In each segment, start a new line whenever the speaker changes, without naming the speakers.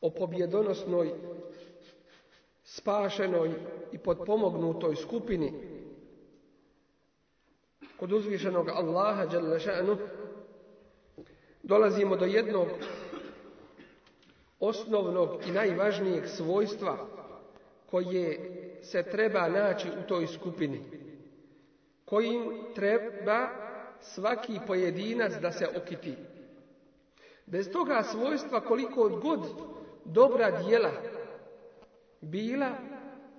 o pobjedonosnoj, spašenoj i potpomognutoj skupini kod uzvišenog Allaha šanu, dolazimo do jednog osnovnog i najvažnijeg svojstva koje se treba naći u toj skupini, kojim treba svaki pojedinac da se okiti. Bez toga svojstva koliko god dobra dijela bila,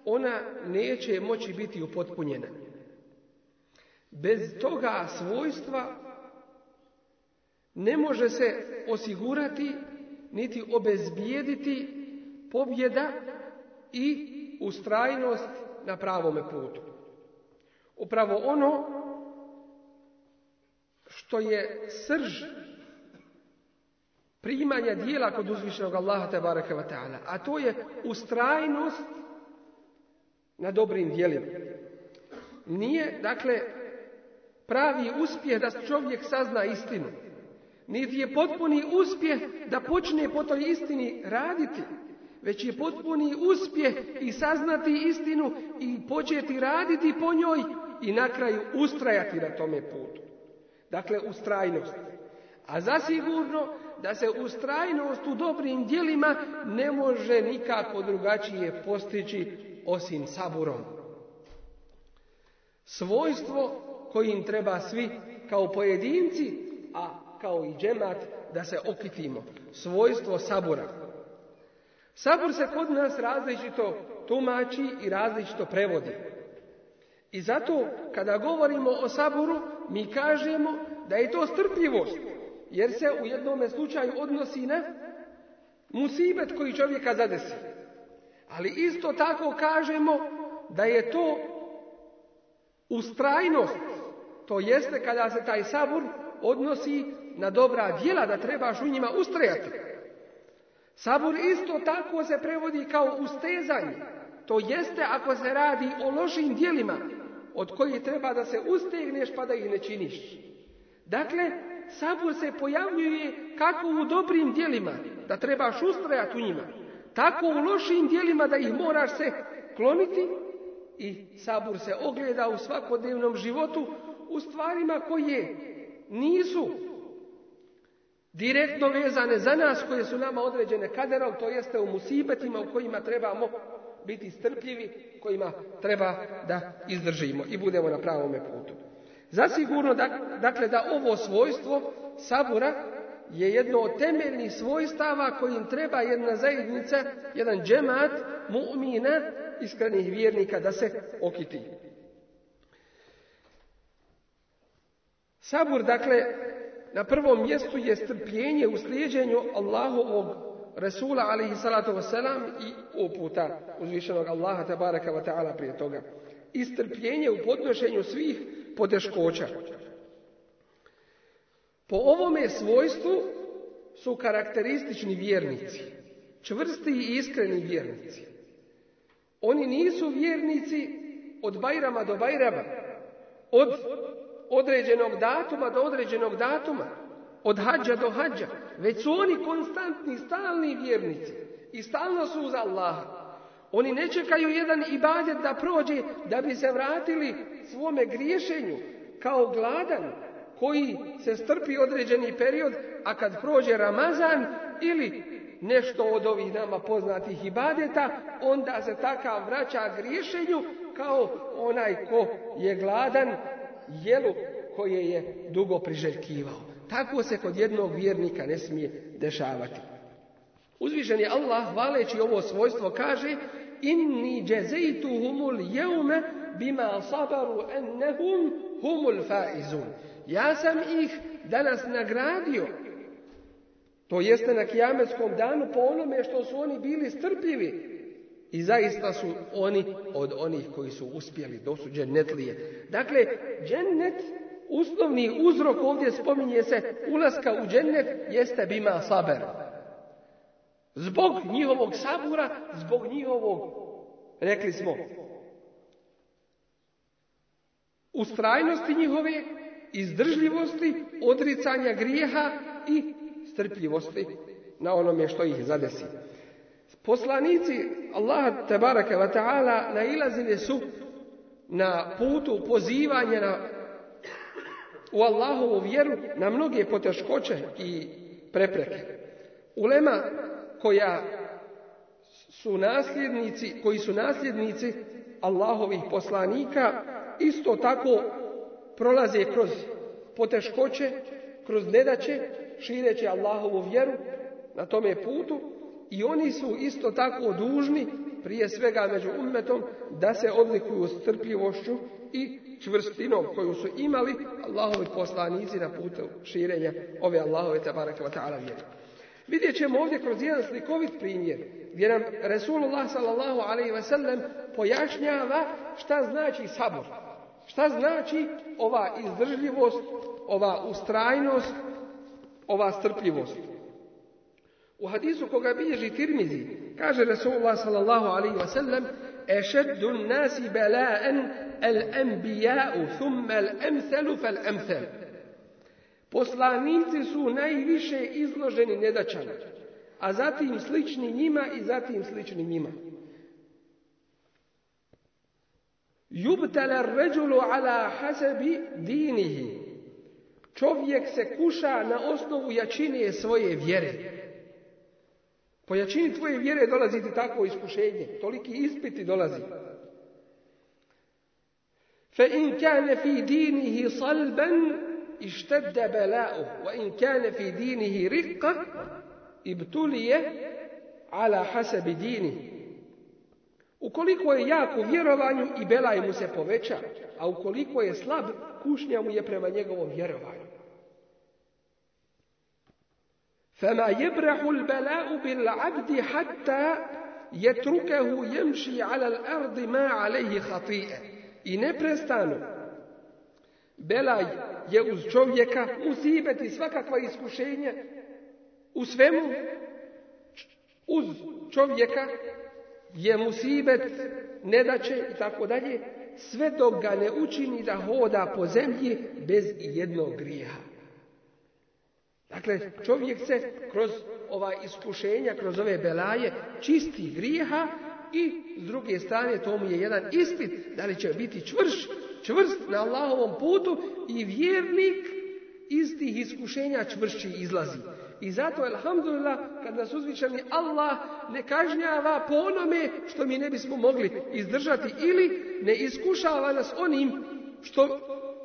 ona neće moći biti upotpunjena. Bez toga svojstva ne može se osigurati niti obezbijediti pobjeda i ustrajnost na pravome putu. Upravo ono što je srž primanja dijela kod uzvišenog Allaha tabaraka wa ta'ala, a to je ustrajnost na dobrim dijelima. Nije, dakle, pravi uspjeh da čovjek sazna istinu. Niti je potpuni uspjeh da počne po toj istini raditi, već je potpuni uspjeh i saznati istinu i početi raditi po njoj i na kraju ustrajati na tome putu. Dakle, ustrajnost. A zasigurno da se ustrajnost u dobrim djelima ne može nikako drugačije postići osim saburom. Svojstvo kojim treba svi kao pojedinci, a kao i džemat da se okitimo. Svojstvo sabura. Sabur se kod nas različito tumači i različito prevodi. I zato kada govorimo o saburu, mi kažemo da je to strpljivost, jer se u jednom slučaju odnosi na musibet koji čovjeka zadesi. Ali isto tako kažemo da je to ustrajnost, to jeste kada se taj sabur odnosi na dobra djela, da trebaš u njima ustrajati. Sabur isto tako se prevodi kao ustezanje. To jeste ako se radi o lošim djelima od kojih treba da se ustegneš pa da ih ne činiš. Dakle, sabur se pojavljuje kako u dobrim djelima, da trebaš ustrajati u njima, tako u lošim djelima da ih moraš se kloniti i sabur se ogleda u svakodnevnom životu u stvarima koje nisu direktno vezane za nas, koje su nama određene kaderom, to jeste u musibetima u kojima trebamo biti strpljivi, kojima treba da izdržimo i budemo na pravome putu. Zasigurno, dakle, da ovo svojstvo sabura je jedno od temeljnih svojstava kojim treba jedna zajednica, jedan džemat mu'mina, iskrenih vjernika da se okiti. Sabur, dakle, na prvom mjestu je strpljenje u slijeđenju Allahovog Resula alaihi salatu wasalam i uputa uzvišenog Allaha tabaraka wa ta'ala prije toga. I strpljenje u podnošenju svih poteškoća. Po ovome svojstvu su karakteristični vjernici, čvrsti i iskreni vjernici. Oni nisu vjernici od bajrama do bajrama, od određenog datuma do određenog datuma, od hađa do hađa, već su oni konstantni, stalni vjernici i stalno su uz Allaha. Oni ne čekaju jedan ibadet da prođe da bi se vratili svome griješenju kao gladan koji se strpi određeni period, a kad prođe Ramazan ili nešto od ovih nama poznatih ibadeta, onda se takav vraća griješenju kao onaj ko je gladan jelu koje je dugo priželjkivao. Tako se kod jednog vjernika ne smije dešavati. Uzvišen je Allah, hvaleći ovo svojstvo, kaže Inni humul jeume bima sabaru ennehum humul faizun. Ja sam ih danas nagradio. To jeste na kijametskom danu po onome što su oni bili strpljivi. I zaista su oni od onih koji su uspjeli, to su džennetlije. Dakle, džennet, uslovni uzrok ovdje spominje se ulaska u džennet, jeste bima saber. Zbog njihovog sabura, zbog njihovog, rekli smo, ustrajnosti njihove, izdržljivosti, odricanja grijeha i strpljivosti na onome što ih zadesi. Poslanici Allaha tabaraka wa ta'ala nailazili su na putu pozivanja na, u Allahovu vjeru na mnoge poteškoće i prepreke. Ulema koja su nasljednici, koji su nasljednici Allahovih poslanika, isto tako prolaze kroz poteškoće, kroz nedaće, šireći Allahovu vjeru na tome putu i oni su isto tako dužni, prije svega među ummetom, da se odlikuju strpljivošću i čvrstinom koju su imali Allahovi poslanici na putu širenja ove Allahove tabaraka wa ta'ala vjere. Vidjet ćemo ovdje kroz jedan slikovit primjer gdje nam Resulullah sallallahu alaihi sellem pojašnjava šta znači sabor. Šta znači ova izdržljivost, ova ustrajnost, ova strpljivost. U hadisu koga bilježi Tirmizi, kaže Resulullah sallallahu alaihi wa sallam, ešeddu nasi bela'en el-enbija'u, thumma el-emthelu fel-emthel. Poslanici su najviše izloženi nedaćama, a zatim slični njima i zatim slični njima. Jubtala ređulu ala hasebi dinihi. Čovjek se kuša na osnovu jačine svoje vjere. Po jačini tvoje vjere dolazi ti takvo iskušenje. Toliki ispiti dolazi. Fa in kane fi dinihi salban bela'u. Wa in kane fi dinihi rikka ibtulije ala hasebi dinihi. Ukoliko je jak u vjerovanju i belaj mu se poveća, a ukoliko je slab, kušnja mu je prema njegovom vjerovanju. فما يبرح البلاء بالعبد حتى يتركه يمشي على الأرض ما عليه خطيئة i neprestano belaj je uz čovjeka musibeti svakakva iskušenja u svemu uz čovjeka je musibet, nedaće i tako dalje, sve dok ga ne učini da hoda po zemlji bez jednog grijeha. Dakle, čovjek se kroz ova iskušenja, kroz ove belaje, čisti grijeha i s druge strane to mu je jedan ispit da li će biti čvrš, čvrst na Allahovom putu i vjernik iz tih iskušenja čvršći izlazi. I zato, alhamdulillah, kad nas uzvišeni Allah ne kažnjava po onome što mi ne bismo mogli izdržati ili ne iskušava nas onim što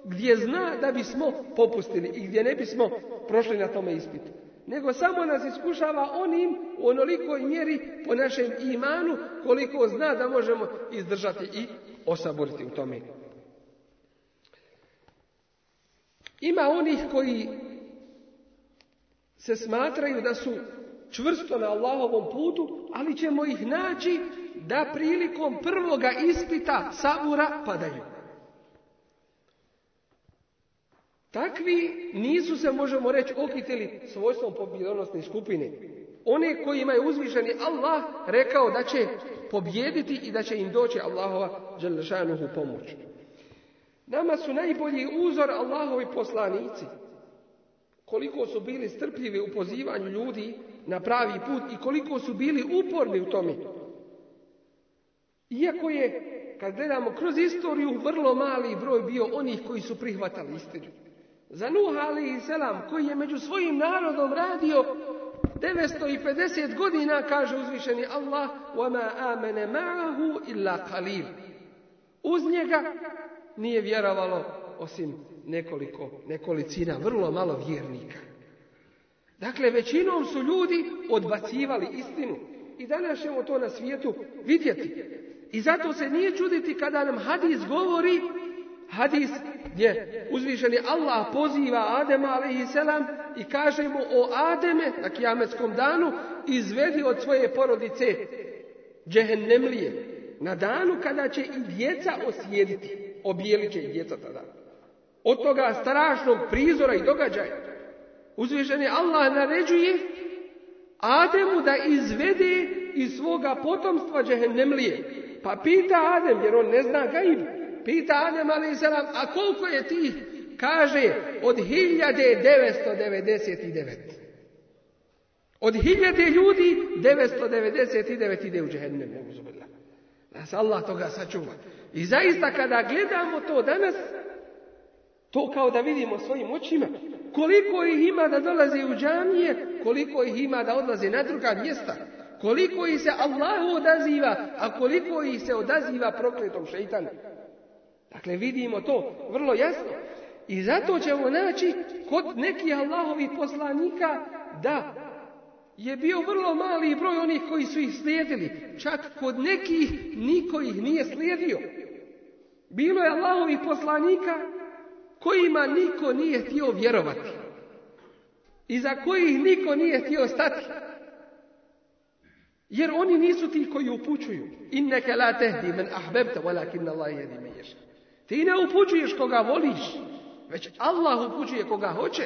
gdje zna da bismo popustili i gdje ne bismo prošli na tome ispitu. Nego samo nas iskušava onim u onolikoj mjeri po našem imanu koliko zna da možemo izdržati i osaboriti u tome. Ima onih koji se smatraju da su čvrsto na Allahovom putu, ali ćemo ih naći da prilikom prvoga ispita sabura padaju. Takvi nisu se, možemo reći, okitili svojstvom pobjedonosne skupine. One koji imaju uzvišeni Allah rekao da će pobjediti i da će im doći Allahova dželšanuhu pomoć. Nama su najbolji uzor Allahovi poslanici. Koliko su bili strpljivi u pozivanju ljudi na pravi put i koliko su bili uporni u tome. Iako je, kad gledamo kroz istoriju, vrlo mali broj bio onih koji su prihvatali istinu. Za Nuh ali selam koji je među svojim narodom radio 950 godina, kaže uzvišeni Allah, وَمَا آمَنَ مَعَهُ إِلَّا قَلِيلٌ Uz njega nije vjerovalo osim nekoliko, nekolicina, vrlo malo vjernika. Dakle, većinom su ljudi odbacivali istinu. I danas ćemo to na svijetu vidjeti. I zato se nije čuditi kada nam hadis govori, hadis gdje uzvišeni Allah poziva Adema alaihisselam i kaže mu o Ademe na kijametskom danu izvedi od svoje porodice džehennemlije. Na danu kada će i djeca osjediti, obijelit će i djeca tada. Od toga strašnog prizora i događaja. Uzvišeni Allah naređuje Ademu da izvede iz svoga potomstva džehennemlije. Pa pita Adem, jer on ne zna gaib. Pita Adem a.s. a koliko je tih? Kaže, od 1999. Od hiljade ljudi, 999 ide u džehennem. Nas Allah toga sačuva. I zaista kada gledamo to danas, to kao da vidimo svojim očima. Koliko ih ima da dolaze u džamije, koliko ih ima da odlaze na druga mjesta. Koliko ih se Allahu odaziva, a koliko ih se odaziva prokletom šeitanu. Dakle, vidimo to vrlo jasno. I zato ćemo naći kod nekih Allahovih poslanika da je bio vrlo mali broj onih koji su ih slijedili. Čak kod nekih niko ih nije slijedio. Bilo je Allahovih poslanika kojima niko nije htio vjerovati. I za kojih niko nije htio stati. Jer oni nisu ti koji upućuju. Inneke la tehdi men ahbebte, walakin Allah jedi Ti ne upućuješ koga voliš, već Allah upućuje koga hoće.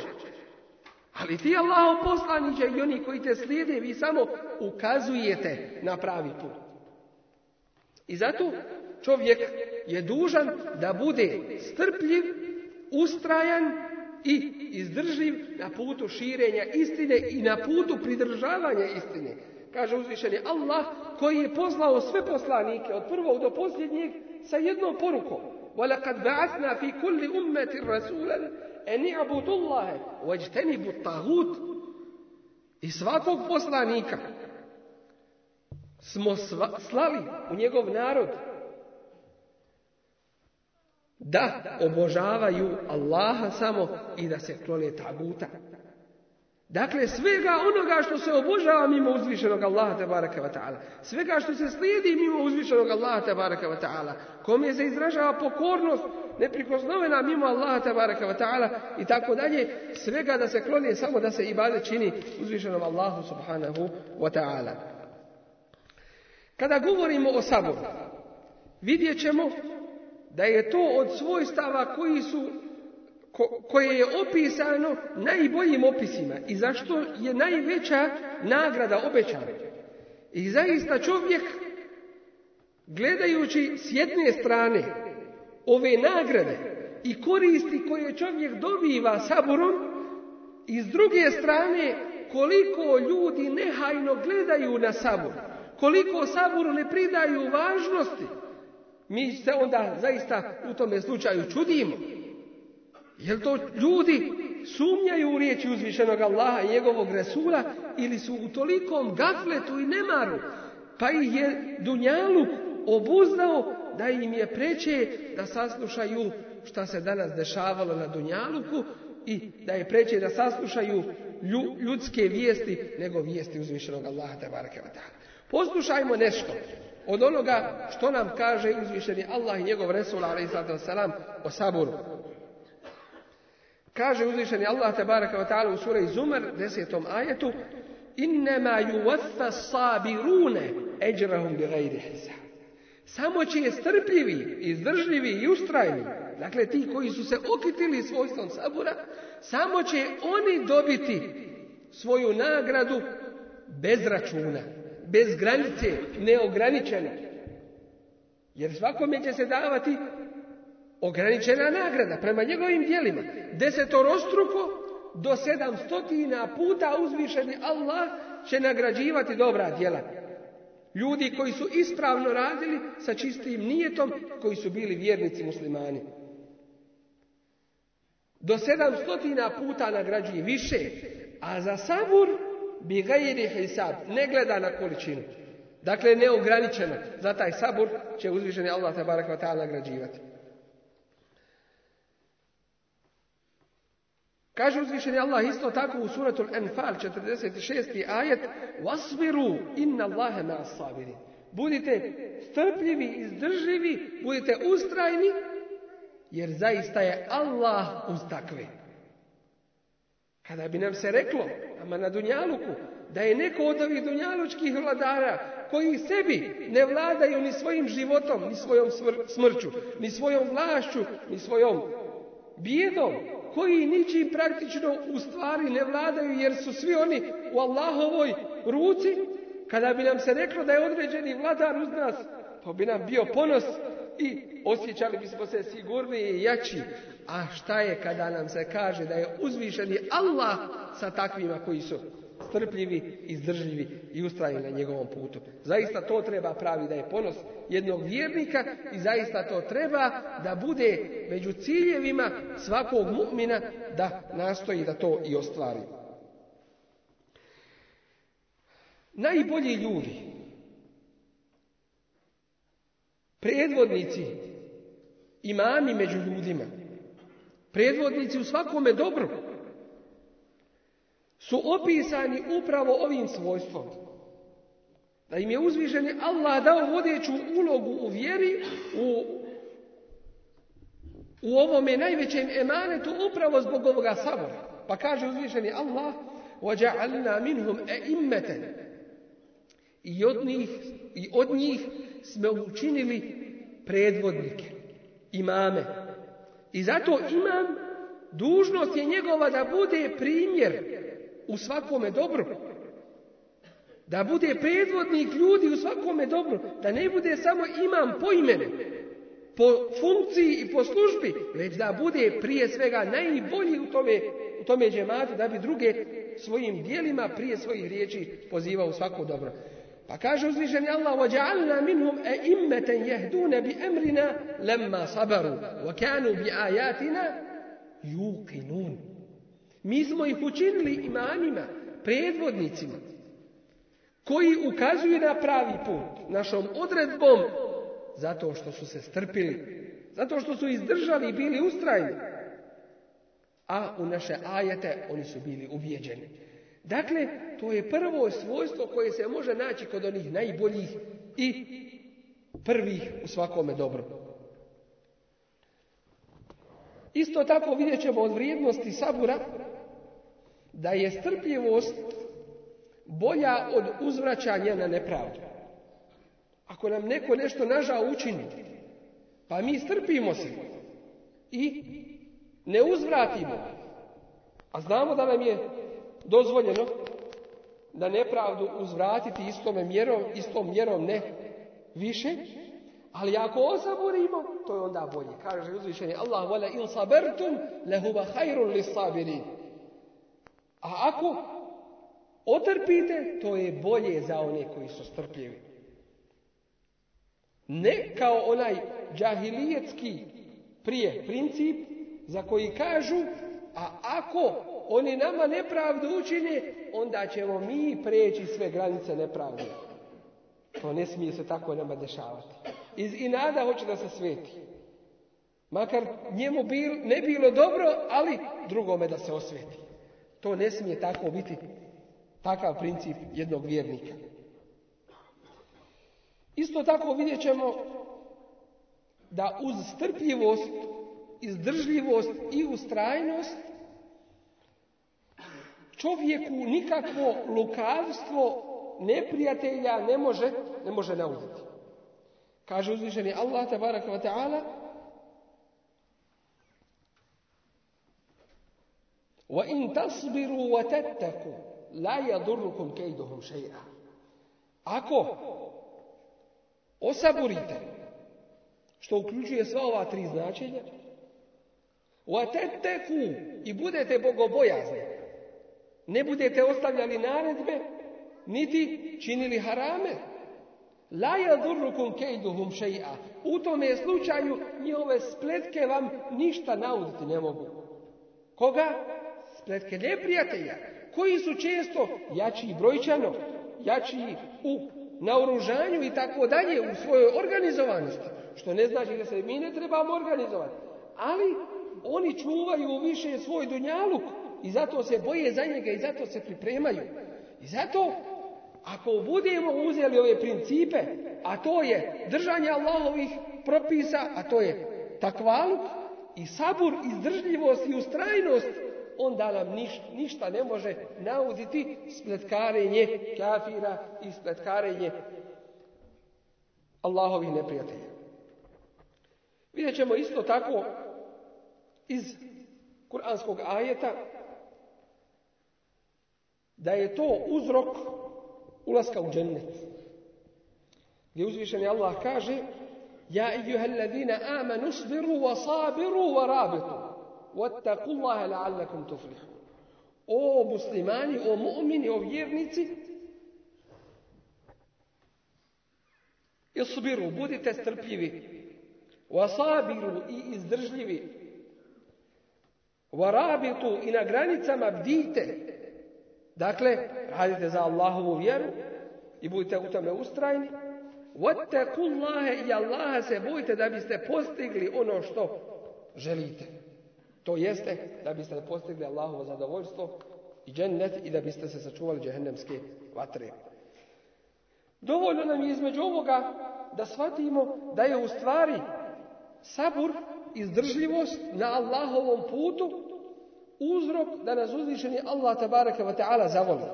Ali ti Allah poslaniće i oni koji te slijede, vi samo ukazujete na pravi put. I zato čovjek je dužan da bude strpljiv, ustrajan i izdržljiv na putu širenja istine i na putu pridržavanja istine. Kaže uzvišeni Allah koji je poslao sve poslanike od prvog do posljednjeg sa jednom porukom. وَلَقَدْ بَعَثْنَا فِي كُلِّ أُمَّةٍ رَسُولًا أَنِ اعْبُدُوا اللَّهَ وَاجْتَنِبُوا الطَّاغُوتَ I svakog poslanika smo slali u njegov narod da obožavaju Allaha samo i da se klone taguta. Dakle, svega onoga što se obožava mimo uzvišenog Allaha te baraka wa ta'ala. Svega što se slijedi mimo uzvišenog Allaha te baraka wa ta'ala. Kome se izražava pokornost neprikosnovena mimo Allaha te baraka wa ta'ala i tako dalje. Svega da se kloni samo da se ibade čini uzvišenom Allahu subhanahu wa ta'ala. Kada govorimo o saboru, vidjet ćemo da je to od svojstava koji su koje je opisano najboljim opisima i zašto je najveća nagrada obećana. I zaista čovjek, gledajući s jedne strane ove nagrade i koristi koje čovjek dobiva saborom, i s druge strane koliko ljudi nehajno gledaju na sabor, koliko saboru ne pridaju važnosti, mi se onda zaista u tome slučaju čudimo. Jel to ljudi sumnjaju u riječi uzvišenog Allaha i njegovog Resula ili su u tolikom gafletu i nemaru pa ih je Dunjaluk obuzdao da im je preče da saslušaju šta se danas dešavalo na Dunjaluku i da je preče da saslušaju ljudske vijesti nego vijesti uzvišenog Allaha te Poslušajmo nešto od onoga što nam kaže uzvišeni Allah i njegov Resul salam o saboru. Kaže uzvišeni Allah tabaraka wa ta'ala u suri Zumar, desetom ajetu, Innema yuwaffa sabirune eđrahum bi gajri hisab. Samo će strpljivi, izdržljivi i ustrajni, dakle ti koji su se okitili svojstvom sabora, samo će oni dobiti svoju nagradu bez računa, bez granice, neograničeno. Jer svakome će se davati ograničena nagrada prema njegovim dijelima. Desetorostruko do sedamstotina puta uzvišeni Allah će nagrađivati dobra djela. Ljudi koji su ispravno radili sa čistim nijetom, koji su bili vjernici muslimani. Do sedamstotina puta nagrađuje više, a za sabur bi gajiri hisab, ne gleda na količinu. Dakle, neograničeno. Za taj sabur će uzvišeni Allah tabarak nagrađivati. Kaže uzvišeni Allah isto tako u suratul Anfal 46. ajet Wasbiru inna Allahe ma sabirin. Budite strpljivi, izdržljivi, budite ustrajni, jer zaista je Allah uz takve. Kada bi nam se reklo, ama na Dunjaluku, da je neko od ovih dunjalučkih vladara koji sebi ne vladaju ni svojim životom, ni svojom smrću, ni svojom vlašću, ni svojom bijedom, koji ničim praktično u stvari ne vladaju jer su svi oni u Allahovoj ruci, kada bi nam se reklo da je određeni vladar uz nas, to bi nam bio ponos i osjećali bismo se sigurniji i jači. A šta je kada nam se kaže da je uzvišeni Allah sa takvima koji su strpljivi, izdržljivi i ustrajni na njegovom putu. Zaista to treba pravi da je ponos jednog vjernika i zaista to treba da bude među ciljevima svakog mu'mina da nastoji da to i ostvari. Najbolji ljudi, predvodnici, imami među ljudima, predvodnici u svakome dobru, su opisani upravo ovim svojstvom. Da im je uzvišeni Allah dao vodeću ulogu u vjeri, u, u ovome najvećem emanetu upravo zbog ovoga sabora. Pa kaže uzvišeni Allah وَجَعَلْنَا مِنْهُمْ اَئِمَّةً I od njih, i od njih smo učinili predvodnike, imame. I zato imam, dužnost je njegova da bude primjer u svakome dobru. Da bude predvodnik ljudi u svakome dobru. Da ne bude samo imam po imenu, po funkciji i po službi, već da bude prije svega najbolji u tome, u tome džematu, da bi druge svojim dijelima prije svojih riječi pozivao u svako dobro. Pa kaže uzvišeni Allah وَجَعَلْنَا مِنْهُمْ أَئِمَّةً يَهْدُونَ بِأَمْرِنَا لَمَّا صَبَرُوا وَكَانُوا بِآيَاتِنَا يُوقِنُونَ Mi smo ih učinili imamima, predvodnicima, koji ukazuju na pravi put, našom odredbom, zato što su se strpili, zato što su izdržali i bili ustrajni. A u naše ajete oni su bili ubijeđeni. Dakle, to je prvo svojstvo koje se može naći kod onih najboljih i prvih u svakome dobru. Isto tako vidjet ćemo od vrijednosti sabura da je strpljivost bolja od uzvraćanja na nepravdu. Ako nam neko nešto nažao učini, pa mi strpimo se i ne uzvratimo, a znamo da nam je dozvoljeno da nepravdu uzvratiti istom mjerom, istom mjerom ne više, ali ako osaborimo, to je onda bolje. Kaže uzvišenje Allah, wala in sabertum, lehuva hajrun lis sabirin. A ako otrpite, to je bolje za one koji su strpljivi. Ne kao onaj džahilijetski prije princip za koji kažu, a ako oni nama nepravdu učine, onda ćemo mi preći sve granice nepravde. To ne smije se tako nama dešavati. Iz inada hoće da se sveti. Makar njemu bil, ne bilo dobro, ali drugome da se osveti. To ne smije tako biti takav princip jednog vjernika. Isto tako vidjet ćemo da uz strpljivost, izdržljivost i ustrajnost čovjeku nikakvo lukavstvo neprijatelja ne može, ne može nauditi. Kaže uzvišeni Allah tabaraka wa ta'ala وَإِن تَصْبِرُوا وَتَتَّكُوا لَا يَضُرُّكُمْ كَيْدُهُمْ شَيْئًا Ako osaburite, što uključuje sva ova tri značenja, وَتَتَّكُوا i budete bogobojazni, ne budete ostavljali naredbe, niti činili harame, La yadurrukum kejduhum še'a. U tome slučaju njihove spletke vam ništa nauditi ne mogu. Koga? Spletke neprijatelja, koji su često jači brojčano, jači u naoružanju i tako dalje u svojoj organizovanosti. Što ne znači da se mi ne trebamo organizovati. Ali oni čuvaju više svoj dunjaluk i zato se boje za njega i zato se pripremaju. I zato ako budemo uzeli ove principe, a to je držanje Allahovih propisa, a to je takvaluk i sabur, izdržljivost i ustrajnost, onda nam niš, ništa ne može nauditi spletkarenje kafira i spletkarenje Allahovih neprijatelja. Vidjet ćemo isto tako iz kuranskog ajeta da je to uzrok ulaska u džennet. Gdje uzvišeni Allah kaže Ja ejuha alladhina amanu sbiru wa sabiru wa rabitu wattaqullaha la'allakum tuflihun. O muslimani, o mu'mini, o vjernici, Isbiru, budite strpljivi. Wasabiru i izdržljivi. Warabitu i na granicama bdite. Dakle, radite za Allahovu vjeru i budite u tome ustrajni. Wattakullaha i Allaha se bojite da biste postigli ono što želite. To jeste da biste postigli Allahovo zadovoljstvo i džennet i da biste se sačuvali džehennemske vatre. Dovoljno nam je između ovoga da shvatimo da je u stvari sabur, izdržljivost na Allahovom putu uzrok da nas uzvišeni Allah tabaraka wa ta'ala zavoli.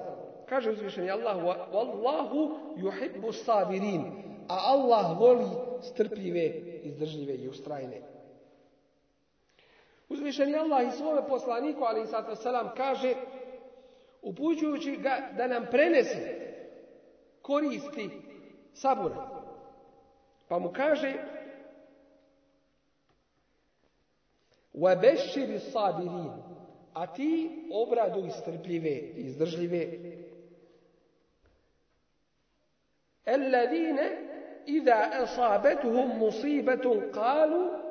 Kaže uzvišeni Allah, Wallahu yuhibbu sabirin, a Allah voli strpljive, izdržljive i ustrajne. Uzvišeni Allah i svome poslaniku, ali i salam, kaže, upućujući ga da nam prenese koristi sabura. Pa mu kaže وَبَشِّرِ sabirin A ti obradu strpljive i izdržljive. الَّذِينَ إِذَا أَصَابَتْهُمْ مُصِيبَةٌ قَالُوا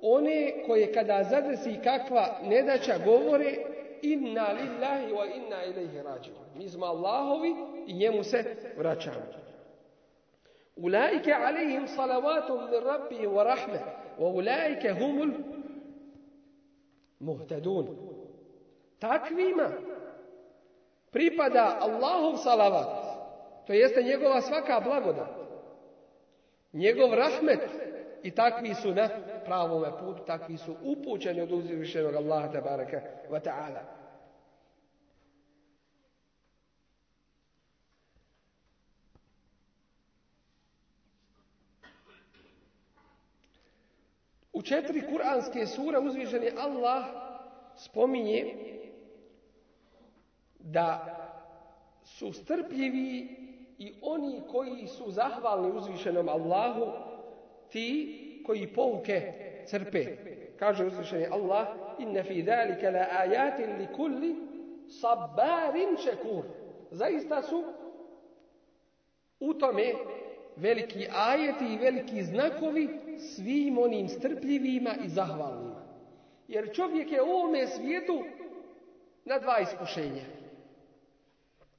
One koje kada zadesi kakva nedaća govore inna lillahi wa inna ilaihi rađiun. Mi smo Allahovi i njemu se vraćamo. Ulaike alaihim salavatum min rabbihim wa rahme wa ulaike humul muhtadun. Takvima pripada Allahov salavat. To jeste njegova svaka blagodat. Njegov rahmet i takvi su na pravome putu, takvi su upućeni od uzvišenog Allaha tabaraka wa ta'ala. U četiri kuranske sure uzvišeni Allah spominje da su strpljivi i oni koji su zahvalni uzvišenom Allahu, ti koji pouke crpe. Kaže uzvišeni Allah, inna fi dhalika la ayatin li kulli sabarin šekur. Zaista su u tome veliki ajeti i veliki znakovi svim onim strpljivima i zahvalnima. Jer čovjek je u ovome svijetu na dva iskušenja.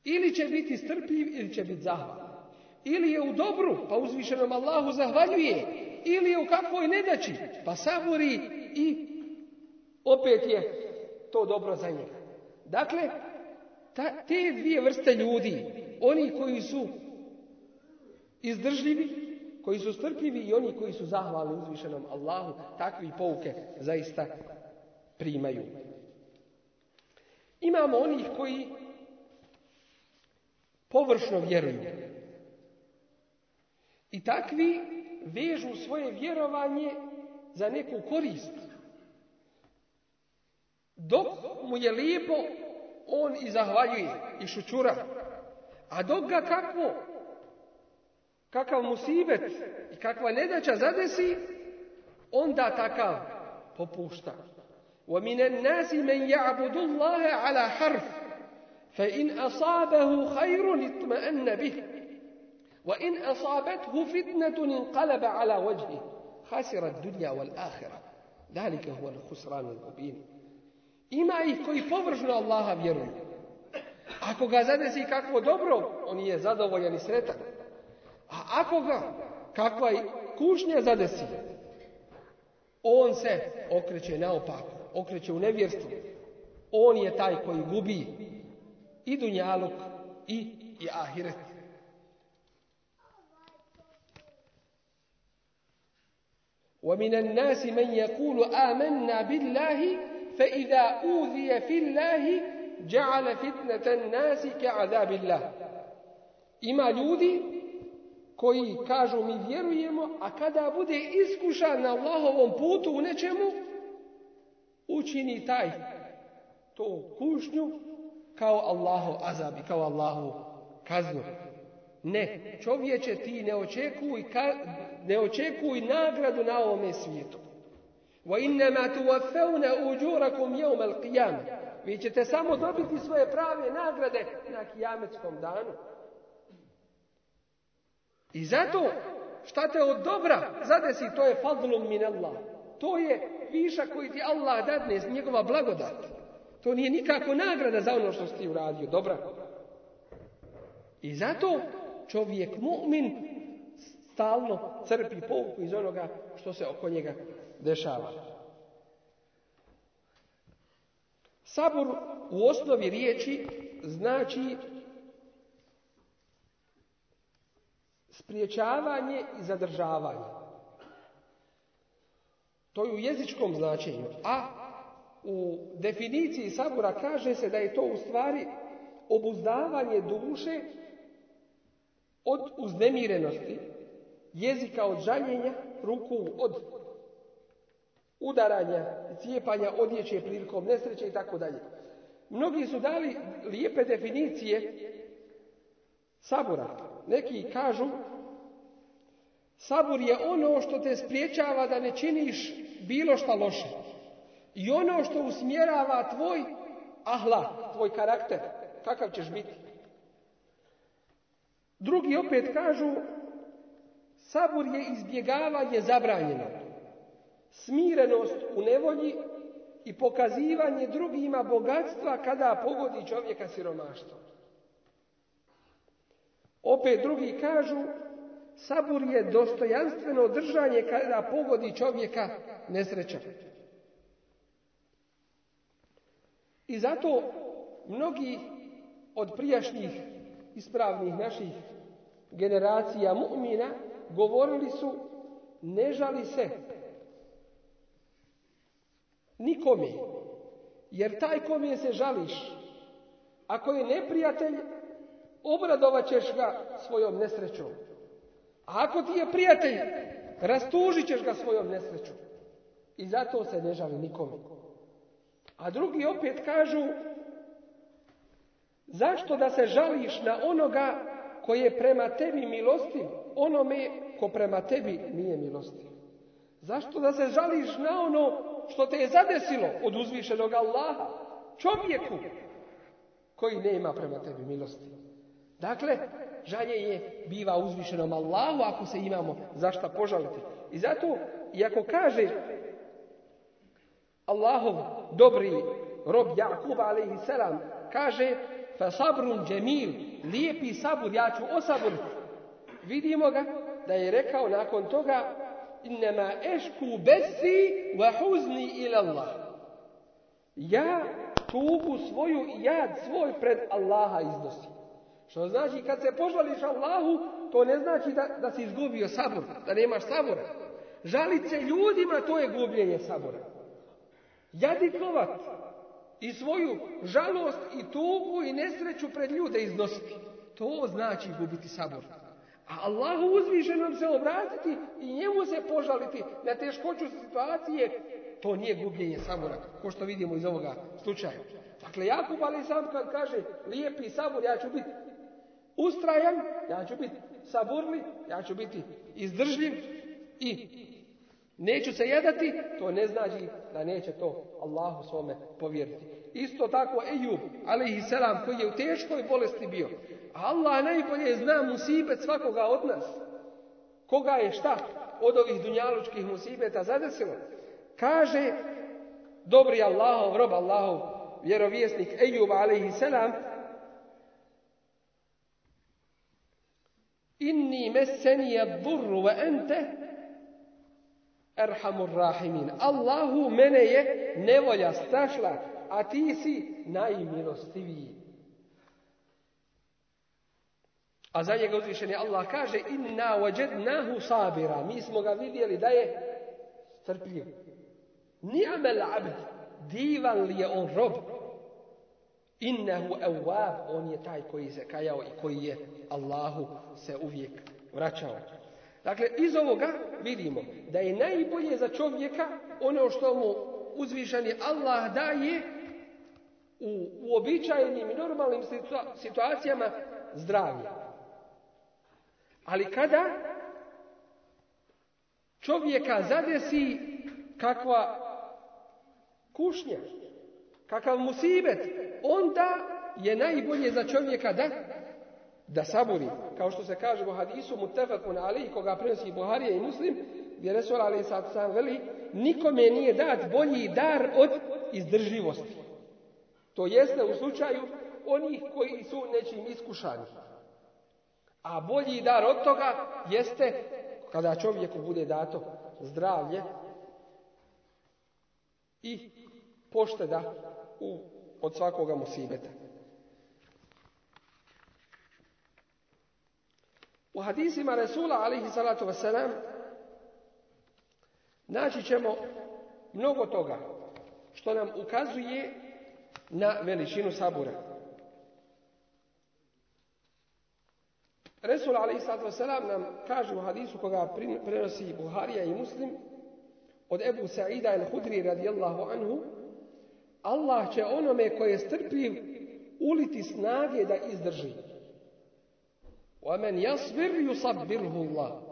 Ili će biti strpljiv ili će biti zahvalan. Ili je u dobru, pa uzvišenom Allahu zahvaljuje. Ili je u kakvoj nedaći, pa sabori i opet je to dobro za njega. Dakle, ta, te dvije vrste ljudi, oni koji su izdržljivi, koji su strpljivi i oni koji su zahvalni uzvišenom Allahu, takvi pouke zaista primaju. Imamo onih koji površno vjeruju. I takvi vežu svoje vjerovanje za neku korist. Dok mu je lijepo, on i zahvaljuje i šučura. A dok ga kakvo, kakav musibet i kakva nedaća zadesi, onda takav popušta. ومن الناس من يعبد الله على حرف فإن أصابه خير اطمأن به وإن أصابته فتنة انقلب على وجهه خسر الدنيا والآخرة ذلك هو الخسران المبين ima ih koji površno Allaha vjeruju. Ako ga zadesi kakvo dobro, on je zadovoljan i sretan. A ako ga kakva kušnja zadesi, on se okreće naopako, okreće u nevjerstvo. On je taj koji gubi i dunjaluk i, i ahiret. ومن الناس من يقول آمنا بالله فإذا أوذي في الله جعل فتنة الناس كعذاب الله ima ljudi koji kažu mi vjerujemo, a kada bude iskušan na Allahovom putu u nečemu, učini taj to kušnju kao Allahu azabi, kao Allahu kaznu. Ne, čovječe ti ne očekuj, ne očekuj nagradu na ovome svijetu. Wa innama tuwaffawna ujurakum yawm al-qiyamah. Vi ćete samo dobiti svoje prave nagrade na kijametskom danu. I zato šta te od dobra zadesi, to je fadlum min Allah. To je viša koji ti Allah dadne, njegova blagodat. To nije nikako nagrada za ono što si uradio, dobra. I zato čovjek mu'min stalno crpi pouku iz onoga što se oko njega dešava. Sabor u osnovi riječi znači spriječavanje i zadržavanje. To je u jezičkom značenju. A u definiciji sabora kaže se da je to u stvari obuzdavanje duše od uznemirenosti, jezika od žaljenja, ruku od udaranja, cijepanja odjeće prilikom nesreće i tako dalje. Mnogi su dali lijepe definicije sabora. Neki kažu sabor je ono što te spriječava da ne činiš bilo šta loše. I ono što usmjerava tvoj ahla, tvoj karakter, kakav ćeš biti. Drugi opet kažu, sabor je izbjegavanje zabranjeno, smirenost u nevolji i pokazivanje drugima bogatstva kada pogodi čovjeka siromaštvo. Opet drugi kažu, sabur je dostojanstveno držanje kada pogodi čovjeka nesreća. I zato mnogi od prijašnjih ispravnih naših generacija mu'mina govorili su ne žali se nikome. Jer taj kome se žališ, ako je neprijatelj, obradovat ćeš ga svojom nesrećom. A ako ti je prijatelj, rastužit ćeš ga svojom nesrećom. I zato se ne žali nikome. A drugi opet kažu, zašto da se žališ na onoga koji je prema tebi milostiv, onome ko prema tebi nije milostiv? Zašto da se žališ na ono što te je zadesilo od uzvišenog Allaha, čovjeku koji nema prema tebi milosti? Dakle, žaljenje biva uzvišenom Allahu ako se imamo zašta požaliti. I zato, iako kaže Allahov dobri rob Jakub a.s. kaže fa sabrun džemil, lijepi sabur, ja ću osaburiti. Vidimo ga da je rekao nakon toga innama ešku besi wa huzni ila Allah. Ja tugu svoju i jad svoj pred Allaha iznosim. Što znači kad se požališ Allahu, to ne znači da, da si izgubio sabor, da nemaš sabora. Žalit se ljudima, to je gubljenje sabora. Jadikovat i svoju žalost i tugu i nesreću pred ljude iznositi. To znači gubiti sabor. A Allahu uzvišenom se obratiti i njemu se požaliti na teškoću situacije, to nije gubljenje sabora, ko što vidimo iz ovoga slučaja. Dakle, Jakub ali sam kad kaže lijepi sabor, ja ću biti ustrajan, ja ću biti saburli, ja ću biti izdržljiv i neću se jedati, to ne znači da neće to Allahu svome povjeriti. Isto tako Ejub, alaihi selam, koji je u teškoj bolesti bio. Allah najbolje zna musibet svakoga od nas. Koga je šta od ovih dunjalučkih musibeta zadesilo? Kaže dobri Allahov, rob Allahov, vjerovjesnik Ejub, alaihi selam, Inni mesenije durru wa ente erhamur rahimin. Allahu mene je nevolja strašla, a ti si najmilostiviji. A za njega uzvišeni Allah kaže inna wajadnahu sabira. Mi smo ga vidjeli da je strpljiv. Ni'mal abd. Divan li je on rob. Innehu awwab. On je taj koji se kajao i koji je Allahu se uvijek vraćao. Dakle, iz ovoga vidimo da je najbolje za čovjeka ono što mu uzvišeni Allah daje u uobičajenim i normalnim situacijama zdravlje. Ali kada čovjeka zadesi kakva kušnja kakav musibet, onda je najbolje za čovjeka da da saburi. Kao što se kaže u hadisu mutefakun ali koga prenosi Buharija i Muslim, gdje Resul ali sam veli, nikome nije dat bolji dar od izdržljivosti. To jeste u slučaju onih koji su nečim iskušani. A bolji dar od toga jeste kada čovjeku bude dato zdravlje i pošteda u, od svakoga musibeta. U hadisima Resula alihi salatu wasalam naći ćemo mnogo toga što nam ukazuje na veličinu sabura. Resul alaih sallatu wasalam nam kaže u hadisu koga prenosi Buharija i Muslim od Ebu Sa'ida il-Hudri radijallahu anhu Allah će onome koje je strpljiv uliti snage da izdrži. وَمَنْ يَصْبِرْ يُصَبِّرْهُ اللَّهُ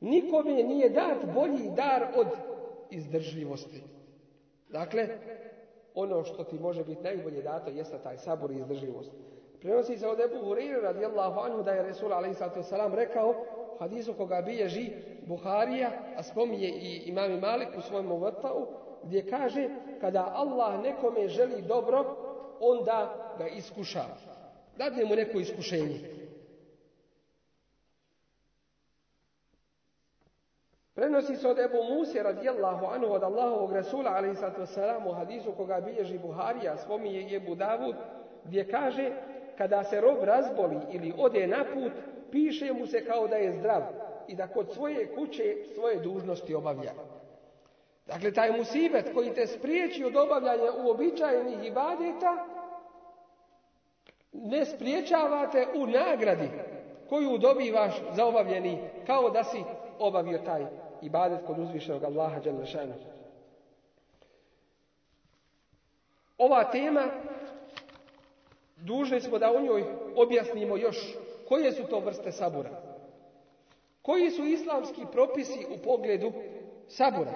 Nikome nije dat bolji dar od izdržljivosti. Dakle, ono što ti može biti najbolje dato jeste taj sabor i izdržljivost. Prenosi se od Ebu Hureyre radijallahu anhu da je Resul a.s. rekao hadisu koga bilježi Buharija, a spominje i imami Malik u svojom uvrtau, gdje kaže kada Allah nekome želi dobro, onda ga iskuša. Dadne mu neko iskušenje. Prenosi se od Ebu Musi radijallahu anhu od Allahovog Rasula alaihi sallatu u hadisu koga bilježi Buharija, spominje i Ebu Davud, gdje kaže kada se rob razboli ili ode na put, piše mu se kao da je zdrav i da kod svoje kuće svoje dužnosti obavlja. Dakle, taj musibet koji te spriječi od obavljanja uobičajenih ibadeta, ne spriječavate u nagradi koju dobivaš za obavljeni, kao da si obavio taj ibadet kod uzvišenog Allaha Đalešanu. Ova tema, dužni smo da u njoj objasnimo još koje su to vrste sabura. Koji su islamski propisi u pogledu sabura.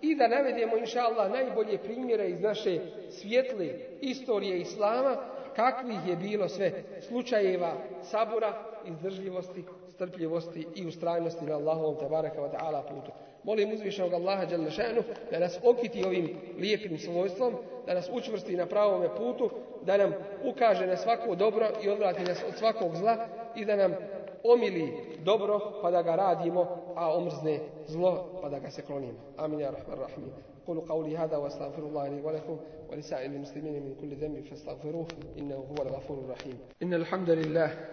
I da navedemo, inša Allah, najbolje primjere iz naše svijetle istorije Islama, kakvih je bilo sve slučajeva sabura, izdržljivosti, strpljivosti i ustrajnosti na Allahovom tabaraka wa ta'ala putu. Molim uzvišenog Allaha Đalešanu da nas okiti ovim lijepim svojstvom, da nas učvrsti na pravome putu, da nam ukaže na svako dobro i odvrati nas od svakog zla i da nam omili dobro pa da ga radimo, a omrzne zlo pa da ga se klonimo. Amin ja rahman rahim. قولوا قولي هذا واستغفر الله لي ولكم ولسائر المسلمين من كل ذنب فاستغفروه انه هو الغفور الرحيم. ان الحمد لله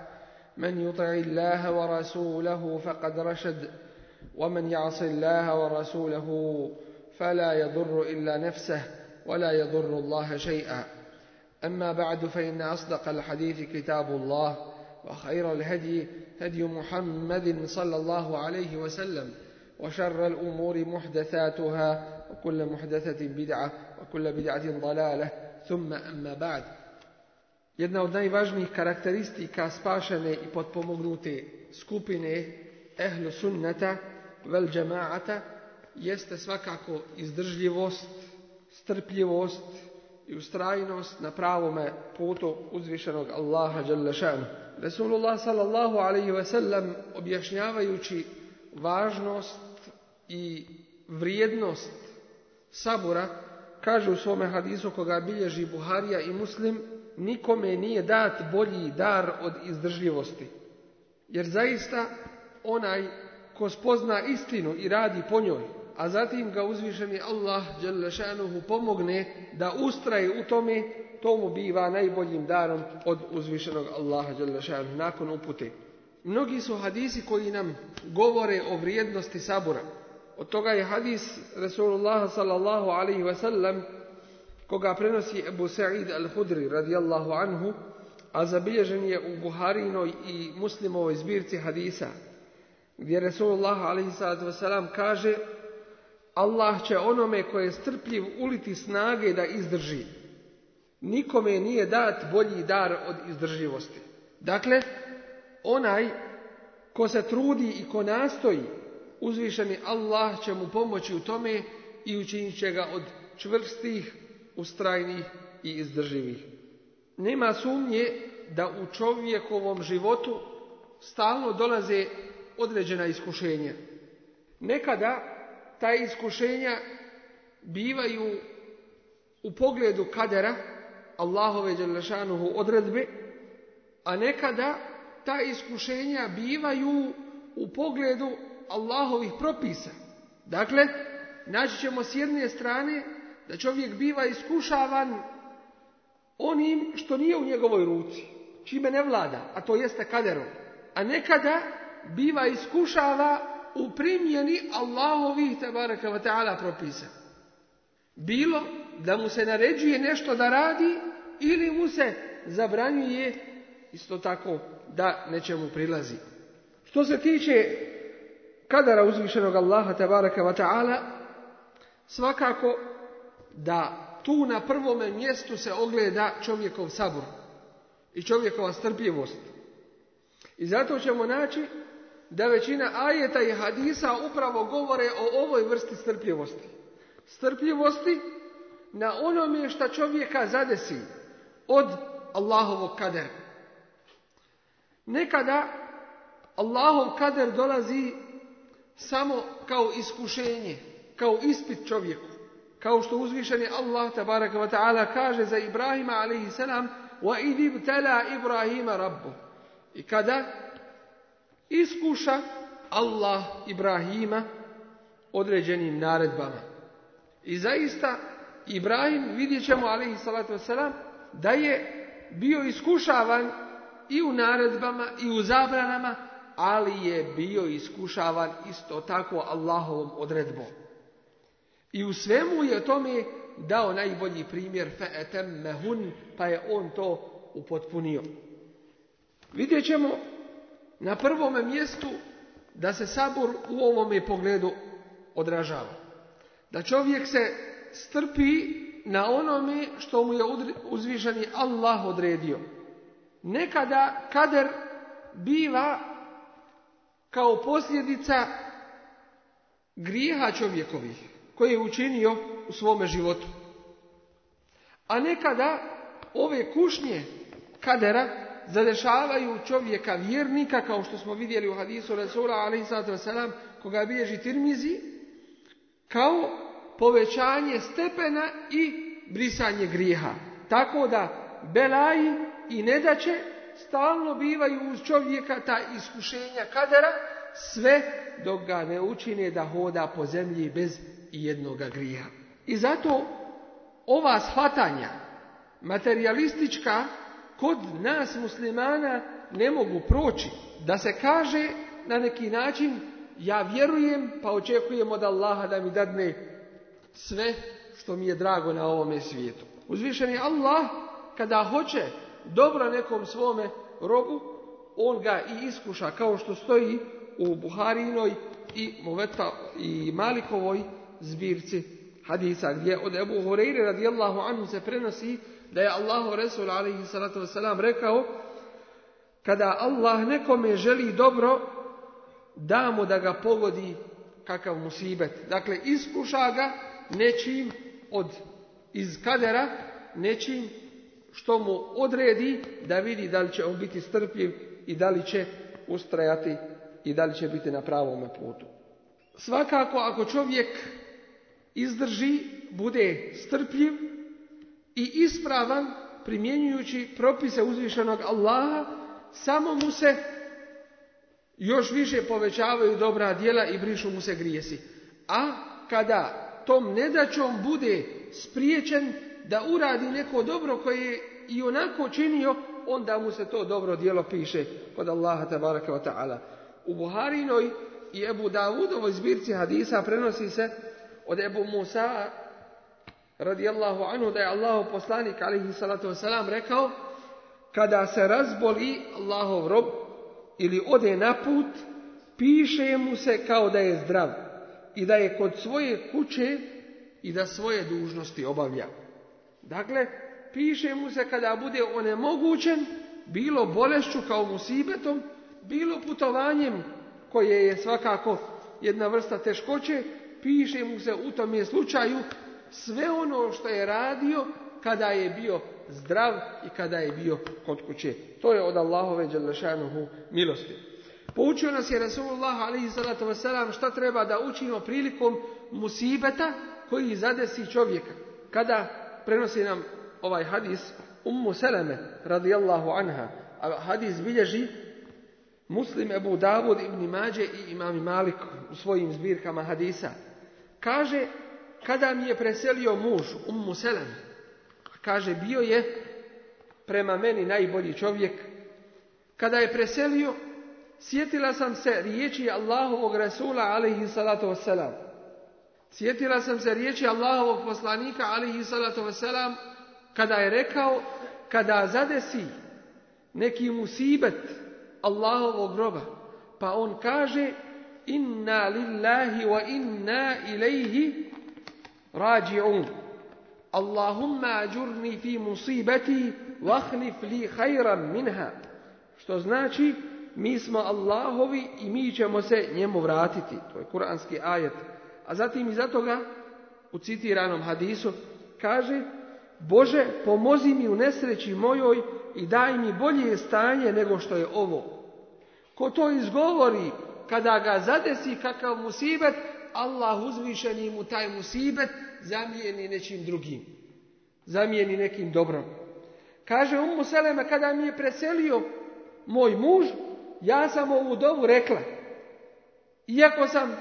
من يطع الله ورسوله فقد رشد ومن يعص الله ورسوله فلا يضر إلا نفسه ولا يضر الله شيئا. أما بعد فإن أصدق الحديث كتاب الله وخير الهدي هدي محمد صلى الله عليه وسلم وشر الأمور محدثاتها وكل محدثة بدعة وكل بدعة ضلالة. ثم أما بعد Jedna od najvažnijih karakteristika spašene i potpomognute skupine ehlu sunnata vel džemaata jeste svakako izdržljivost, strpljivost i ustrajnost na pravome putu uzvišenog Allaha Đalešanu. Resulullah sallallahu alaihi ve sellem objašnjavajući važnost i vrijednost sabura kaže u svome hadisu koga bilježi Buharija i Muslim nikome nije dat bolji dar od izdržljivosti. Jer zaista onaj ko spozna istinu i radi po njoj, a zatim ga uzvišeni Allah Đelešanuhu pomogne da ustraje u tome, to mu biva najboljim darom od uzvišenog Allaha Đelešanuhu nakon upute. Mnogi su hadisi koji nam govore o vrijednosti sabora. Od toga je hadis Rasulullah sallallahu alaihi wa sallam koga prenosi Ebu Sa'id al-Hudri radijallahu anhu, a zabilježen je u Buharinoj i muslimovoj zbirci hadisa, gdje Resulullah a.s. kaže Allah će onome koje je strpljiv uliti snage da izdrži. Nikome nije dat bolji dar od izdrživosti. Dakle, onaj ko se trudi i ko nastoji, uzvišeni Allah će mu pomoći u tome i učinit će ga od čvrstih, ustrajnih i izdrživih. Nema sumnje da u čovjekovom životu stalno dolaze određena iskušenja. Nekada ta iskušenja bivaju u pogledu kadera, Allahove Đelešanuhu odredbe, a nekada ta iskušenja bivaju u pogledu Allahovih propisa. Dakle, naći ćemo s jedne strane da čovjek biva iskušavan onim što nije u njegovoj ruci, čime ne vlada, a to jeste kaderom. A nekada biva iskušava u primjeni Allahovih tabaraka wa ta'ala propisa. Bilo da mu se naređuje nešto da radi ili mu se zabranjuje isto tako da nečemu prilazi. Što se tiče kadara uzvišenog Allaha tabaraka wa ta'ala, svakako da tu na prvome mjestu se ogleda čovjekov sabor i čovjekova strpljivost. I zato ćemo naći da većina ajeta i hadisa upravo govore o ovoj vrsti strpljivosti. Strpljivosti na onome što čovjeka zadesi od Allahovog kadera. Nekada Allahov kader dolazi samo kao iskušenje, kao ispit čovjeku. Kao što uzvišeni Allah tabaraka wa ta'ala kaže za Ibrahima alaihi salam wa idib tala Ibrahima rabbu. I kada iskuša Allah Ibrahima određenim naredbama. I zaista Ibrahim vidjet ćemo alaihi salatu wasalam da je bio iskušavan i u naredbama i u zabranama, ali je bio iskušavan isto tako Allahovom odredbom. I u svemu je tome dao najbolji primjer fe'etemmehun, pa je on to upotpunio. Vidjet ćemo na prvome mjestu da se sabor u ovome pogledu odražava. Da čovjek se strpi na onome što mu je uzvišeni Allah odredio. Nekada kader biva kao posljedica grijeha čovjekovih koje je učinio u svome životu. A nekada ove kušnje kadera zadešavaju čovjeka vjernika, kao što smo vidjeli u hadisu Rasula a.s. koga bilježi Tirmizi, kao povećanje stepena i brisanje grijeha. Tako da belaji i nedaće stalno bivaju uz čovjeka ta iskušenja kadera, sve dok ga ne učine da hoda po zemlji bez jednoga grija. I zato ova shvatanja materialistička kod nas muslimana ne mogu proći. Da se kaže na neki način ja vjerujem pa očekujem od Allaha da mi dadne sve što mi je drago na ovome svijetu. Uzvišeni Allah kada hoće dobro nekom svome robu, on ga i iskuša kao što stoji u Buharinoj i Moveta i Malikovoj zbirci hadisa gdje od Ebu Hureyre radijallahu anhu se prenosi da je Allahu Resul alaihi salatu wasalam rekao kada Allah nekome želi dobro da mu da ga pogodi kakav musibet. Dakle, iskuša ga nečim od iz kadera, nečim što mu odredi da vidi da li će on biti strpljiv i da li će ustrajati i da li će biti na pravom putu. Svakako ako čovjek izdrži, bude strpljiv i ispravan primjenjujući propise uzvišenog Allaha, samo mu se još više povećavaju dobra djela i brišu mu se grijesi. A kada tom nedaćom bude spriječen da uradi neko dobro koje je i onako činio, onda mu se to dobro djelo piše kod Allaha tabaraka wa ta'ala. U Buharinoj i Ebu Davudovoj zbirci hadisa prenosi se od Ebu Musa radijallahu anhu da je Allahu poslanik alaihi salatu wasalam rekao kada se razboli Allahov rob ili ode na put, piše mu se kao da je zdrav i da je kod svoje kuće i da svoje dužnosti obavlja. Dakle, piše mu se kada bude onemogućen, bilo bolešću kao musibetom, bilo putovanjem koje je svakako jedna vrsta teškoće, piše mu se u tom je slučaju sve ono što je radio kada je bio zdrav i kada je bio kod kuće. To je od Allahove Đelešanuhu milosti. Poučio nas je Rasulullah wasalam šta treba da učimo prilikom musibeta koji zadesi čovjeka. Kada prenosi nam ovaj hadis Ummu Seleme radijallahu anha, a hadis bilježi Muslim Ebu Davud ibn Mađe i imam Malik u svojim zbirkama hadisa. Kaže, kada mi je preselio muž Ummu Seleme, kaže bio je prema meni najbolji čovjek, kada je preselio, sjetila sam se riječi Allahovog Rasula alaihi salatu wasalam. Sjetila sam se riječi Allahovog poslanika alaihi salatu wasalam kada je rekao kada zadesi neki musibet Allahovog groba. Pa on kaže inna lillahi wa inna ilaihi rađi'un Allahumma ađurni fi musibati vahlif li hajran minha. Što znači mi smo Allahovi i mi ćemo se njemu vratiti. To je kuranski ajet. A zatim iza toga u citiranom hadisu kaže Bože, pomozi mi u nesreći mojoj i daj mi bolje stanje nego što je ovo. Ko to izgovori, kada ga zadesi kakav musibet, Allah uzvišeni mu taj musibet zamijeni nečim drugim. Zamijeni nekim dobrom. Kaže Ummu Seleme, kada mi je preselio moj muž, ja sam ovu dovu rekla. Iako sam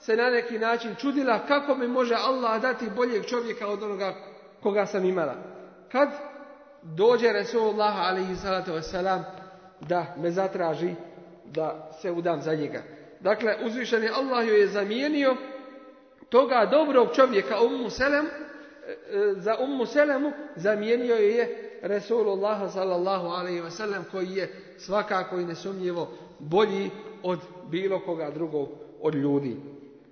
se na neki način čudila kako mi može Allah dati boljeg čovjeka od onoga koga sam imala. Kad dođe Resulullah alaihi salatu wasalam da me zatraži da se udam za njega. Dakle, uzvišeni Allah joj je zamijenio toga dobrog čovjeka Ummu Selem, za Ummu Selemu zamijenio je Resulullah sallallahu alaihi koji je svakako i nesumnjivo bolji od bilo koga drugog od ljudi.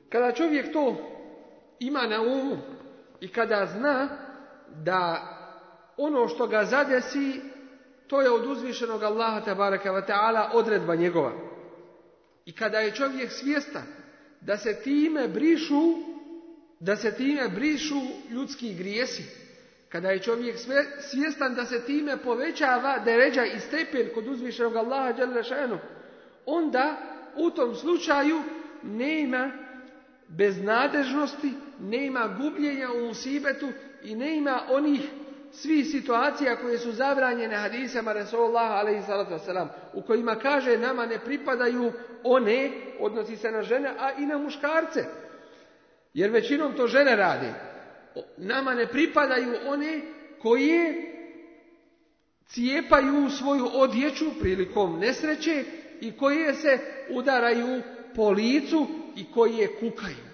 Kada čovjek to ima na umu i kada zna da ono što ga zadesi, to je od uzvišenog Allaha tabaraka wa ta'ala odredba njegova. I kada je čovjek svjestan da se time brišu, da se time brišu ljudski grijesi, kada je čovjek svjestan da se time povećava deređa i stepen kod uzvišenog Allaha dželle onda u tom slučaju nema beznadežnosti, nema gubljenja u musibetu i ne ima onih svih situacija koje su zabranjene hadisama Rasulullah a.s. u kojima kaže nama ne pripadaju one, odnosi se na žene, a i na muškarce. Jer većinom to žene rade. Nama ne pripadaju one koje cijepaju svoju odjeću prilikom nesreće i koje se udaraju po licu i koje kukaju.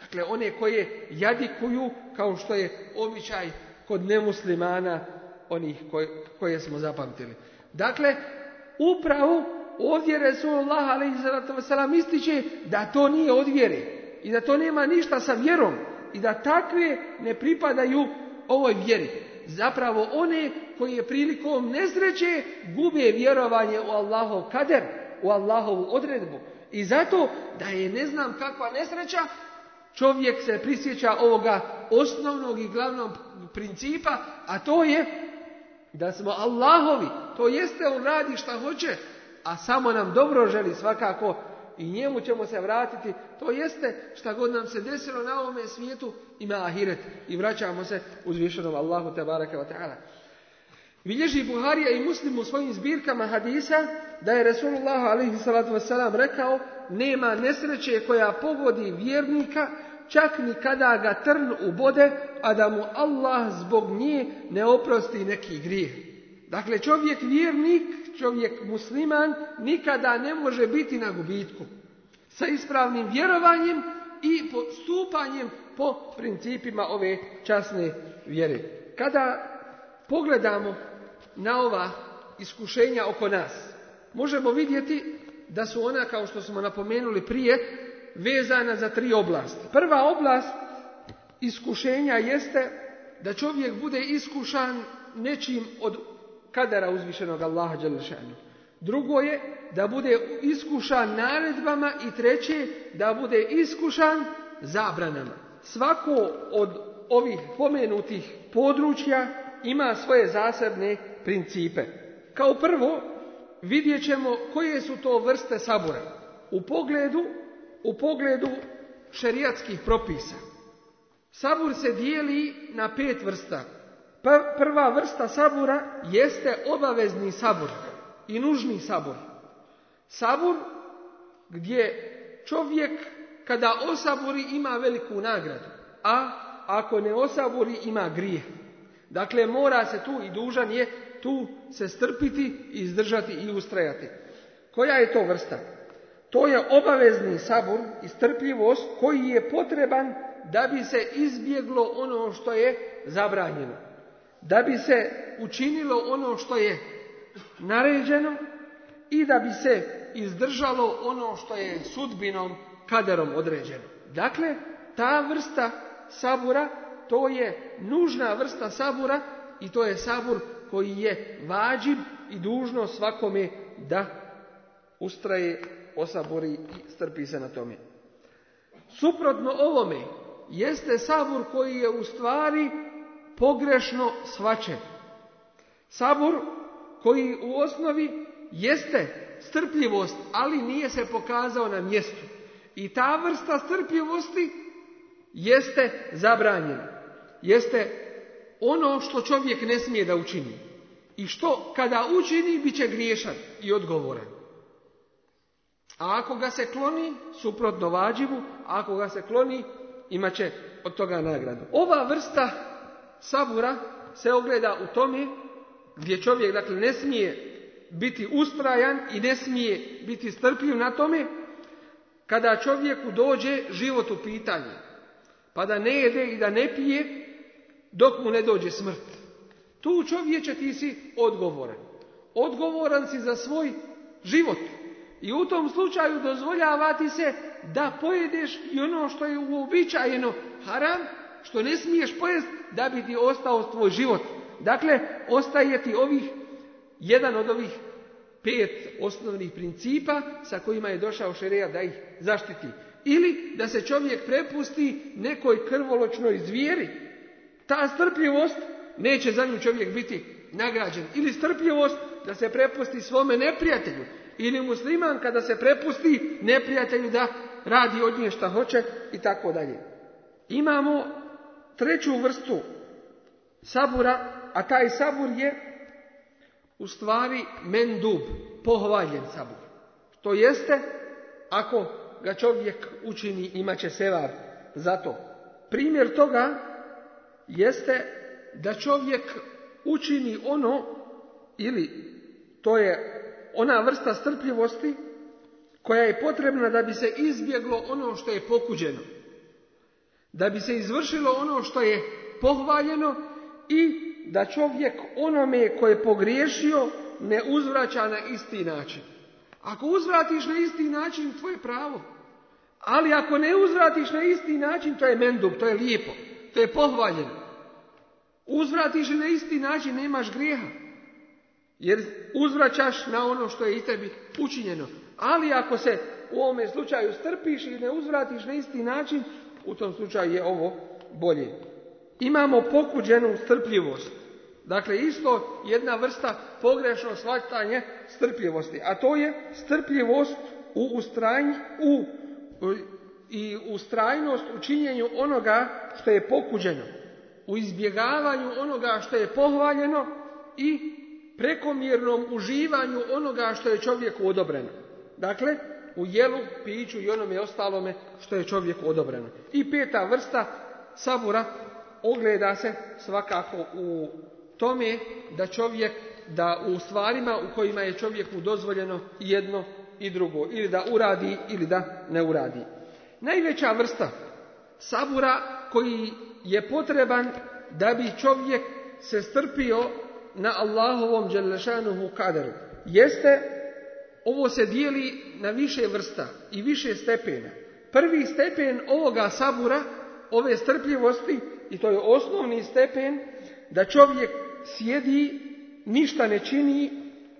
Dakle, one koje jadikuju kao što je običaj kod nemuslimana onih koje, koje smo zapamtili. Dakle, upravo ovdje Resulullah a.s. ističe da to nije od vjere i da to nema ništa sa vjerom i da takve ne pripadaju ovoj vjeri. Zapravo one koje prilikom nesreće gube vjerovanje u Allahov kader, u Allahovu odredbu. I zato da je ne znam kakva nesreća, čovjek se prisjeća ovoga osnovnog i glavnog principa, a to je da smo Allahovi. To jeste on radi šta hoće, a samo nam dobro želi svakako i njemu ćemo se vratiti. To jeste šta god nam se desilo na ovome svijetu ima ahiret i vraćamo se uzvišenom Allahu tabaraka wa ta'ala. Bilježi Buharija i Muslim u svojim zbirkama hadisa da je Resulullah a.s. rekao nema nesreće koja pogodi vjernika čak ni kada ga trn ubode, a da mu Allah zbog nje ne oprosti neki grijeh. Dakle, čovjek vjernik, čovjek musliman nikada ne može biti na gubitku. Sa ispravnim vjerovanjem i postupanjem po principima ove časne vjere. Kada pogledamo na ova iskušenja oko nas, možemo vidjeti da su ona, kao što smo napomenuli prije, vezana za tri oblasti. Prva oblast iskušenja jeste da čovjek bude iskušan nečim od kadara uzvišenog Allaha Đelešanu. Drugo je da bude iskušan naredbama i treće da bude iskušan zabranama. Svako od ovih pomenutih područja ima svoje zasebne principe. Kao prvo vidjet ćemo koje su to vrste sabora u pogledu, u pogledu šerijatskih propisa. Sabur se dijeli na pet vrsta. Prva vrsta sabura jeste obavezni sabur i nužni sabur. Sabur gdje čovjek kada osaburi ima veliku nagradu, a ako ne osaburi ima grije. Dakle, mora se tu i dužan je tu se strpiti, izdržati i ustrajati. Koja je to vrsta? To je obavezni sabor i strpljivost koji je potreban da bi se izbjeglo ono što je zabranjeno. Da bi se učinilo ono što je naređeno i da bi se izdržalo ono što je sudbinom kaderom određeno. Dakle, ta vrsta sabura, to je nužna vrsta sabura i to je sabur koji je vađib i dužno svakome da ustraje, osabori i strpi se na tome. Suprotno ovome jeste sabur koji je u stvari pogrešno svačen. Sabur koji u osnovi jeste strpljivost, ali nije se pokazao na mjestu. I ta vrsta strpljivosti jeste zabranjena. Jeste ono što čovjek ne smije da učini. I što kada učini, bit će griješan i odgovoran. A ako ga se kloni, suprotno vađivu, ako ga se kloni, imat će od toga nagradu. Ova vrsta sabura se ogleda u tome gdje čovjek dakle, ne smije biti ustrajan i ne smije biti strpljiv na tome kada čovjeku dođe život u pitanje. Pa da ne jede i da ne pije dok mu ne dođe smrt. Tu čovječe ti si odgovoran. Odgovoran si za svoj život. I u tom slučaju dozvoljavati se da pojedeš i ono što je uobičajeno haram, što ne smiješ pojest da bi ti ostao tvoj život. Dakle, ostaje ti ovih, jedan od ovih pet osnovnih principa sa kojima je došao šereja da ih zaštiti. Ili da se čovjek prepusti nekoj krvoločnoj zvijeri. Ta strpljivost neće za nju čovjek biti nagrađen. Ili strpljivost da se prepusti svome neprijatelju. Ili musliman kada se prepusti neprijatelju da radi od nje šta hoće i tako dalje. Imamo treću vrstu sabura, a taj sabur je u stvari mendub, pohvaljen sabur. To jeste, ako ga čovjek učini, imat će za to. Primjer toga jeste da čovjek učini ono, ili to je ona vrsta strpljivosti koja je potrebna da bi se izbjeglo ono što je pokuđeno. Da bi se izvršilo ono što je pohvaljeno i da čovjek onome koje je pogriješio ne uzvraća na isti način. Ako uzvratiš na isti način, to je pravo. Ali ako ne uzvratiš na isti način, to je mendub, to je lijepo, to je pohvaljeno. Uzvratiš na isti način, nemaš grijeha. Jer uzvraćaš na ono što je i tebi učinjeno. Ali ako se u ovome slučaju strpiš i ne uzvratiš na isti način, u tom slučaju je ovo bolje. Imamo pokuđenu strpljivost. Dakle, isto jedna vrsta pogrešno shvatanje strpljivosti. A to je strpljivost u ustrajnju, u, i ustrajnost u činjenju onoga što je pokuđeno. U izbjegavanju onoga što je pohvaljeno i prekomjernom uživanju onoga što je čovjeku odobreno. Dakle, u jelu, piću i onome ostalome što je čovjeku odobreno. I peta vrsta sabura ogleda se svakako u tome da čovjek, da u stvarima u kojima je čovjeku dozvoljeno jedno i drugo, ili da uradi ili da ne uradi. Najveća vrsta sabura koji je potreban da bi čovjek se strpio na Allahovom Đelešanuhu kaderu jeste, ovo se dijeli na više vrsta i više stepena. Prvi stepen ovoga sabura, ove strpljivosti, i to je osnovni stepen, da čovjek sjedi, ništa ne čini,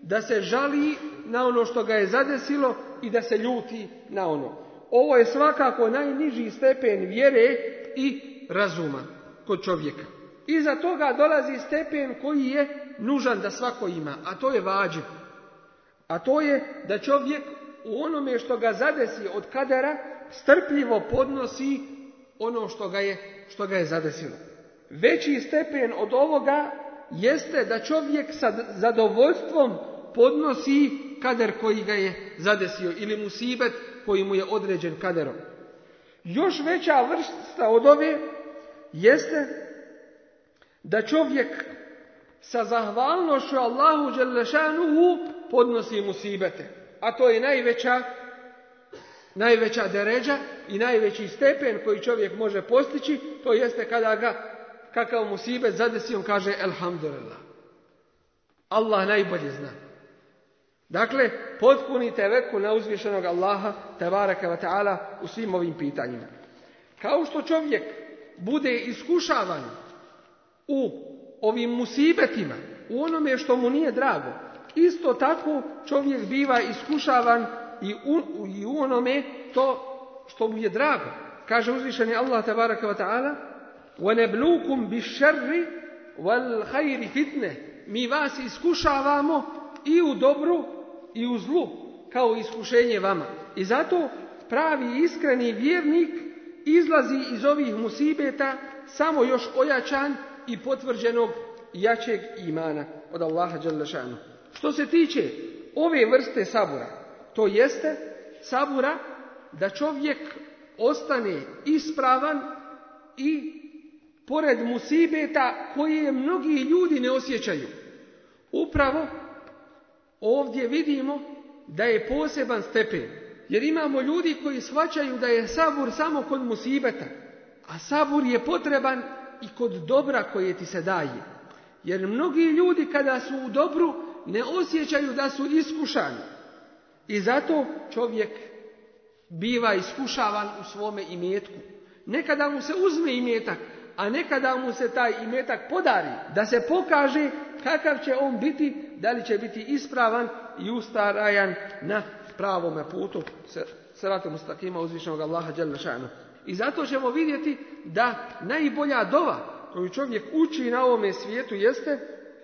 da se žali na ono što ga je zadesilo i da se ljuti na ono. Ovo je svakako najniži stepen vjere i razuma kod čovjeka. Iza toga dolazi stepen koji je nužan da svako ima, a to je vađiv. A to je da čovjek u onome što ga zadesi od kadera strpljivo podnosi ono što ga je, što ga je zadesilo. Veći stepen od ovoga jeste da čovjek sa zadovoljstvom podnosi kader koji ga je zadesio ili musibet koji mu je određen kaderom. Još veća vrsta od ove jeste da čovjek sa zahvalnošću Allahu Đelešanuhu podnosi musibete. A to je najveća, najveća deređa i najveći stepen koji čovjek može postići, to jeste kada ga kakav musibet zadesi, on kaže Elhamdulillah. Allah najbolje zna. Dakle, potpunite veku na uzvišenog Allaha, tebareke wa ta'ala, u svim ovim pitanjima. Kao što čovjek bude iskušavan u ovim musibetima, u onome što mu nije drago, isto tako čovjek biva iskušavan i u, i u onome to što mu je drago. Kaže uzvišeni Allah, tebareke wa ta'ala, وَنَبْلُوكُمْ بِالشَّرِّ وَالْخَيْرِ fitne. Mi vas iskušavamo i u dobru i u zlu, kao iskušenje vama. I zato pravi iskreni vjernik izlazi iz ovih musibeta samo još ojačan i potvrđenog jačeg imana od Allaha Đalešanu. Što se tiče ove vrste sabura, to jeste sabura da čovjek ostane ispravan i pored musibeta koje mnogi ljudi ne osjećaju. Upravo ovdje vidimo da je poseban stepen. Jer imamo ljudi koji shvaćaju da je sabur samo kod musibeta. A sabur je potreban i kod dobra koje ti se daje. Jer mnogi ljudi kada su u dobru ne osjećaju da su iskušani. I zato čovjek biva iskušavan u svome imetku. Nekada mu se uzme imetak, a nekada mu se taj imetak podari, da se pokaže kakav će on biti, da li će biti ispravan i ustarajan na pravome putu sratom ustakima uzvišenog Allaha. I zato ćemo vidjeti da najbolja dova koju čovjek uči na ovome svijetu jeste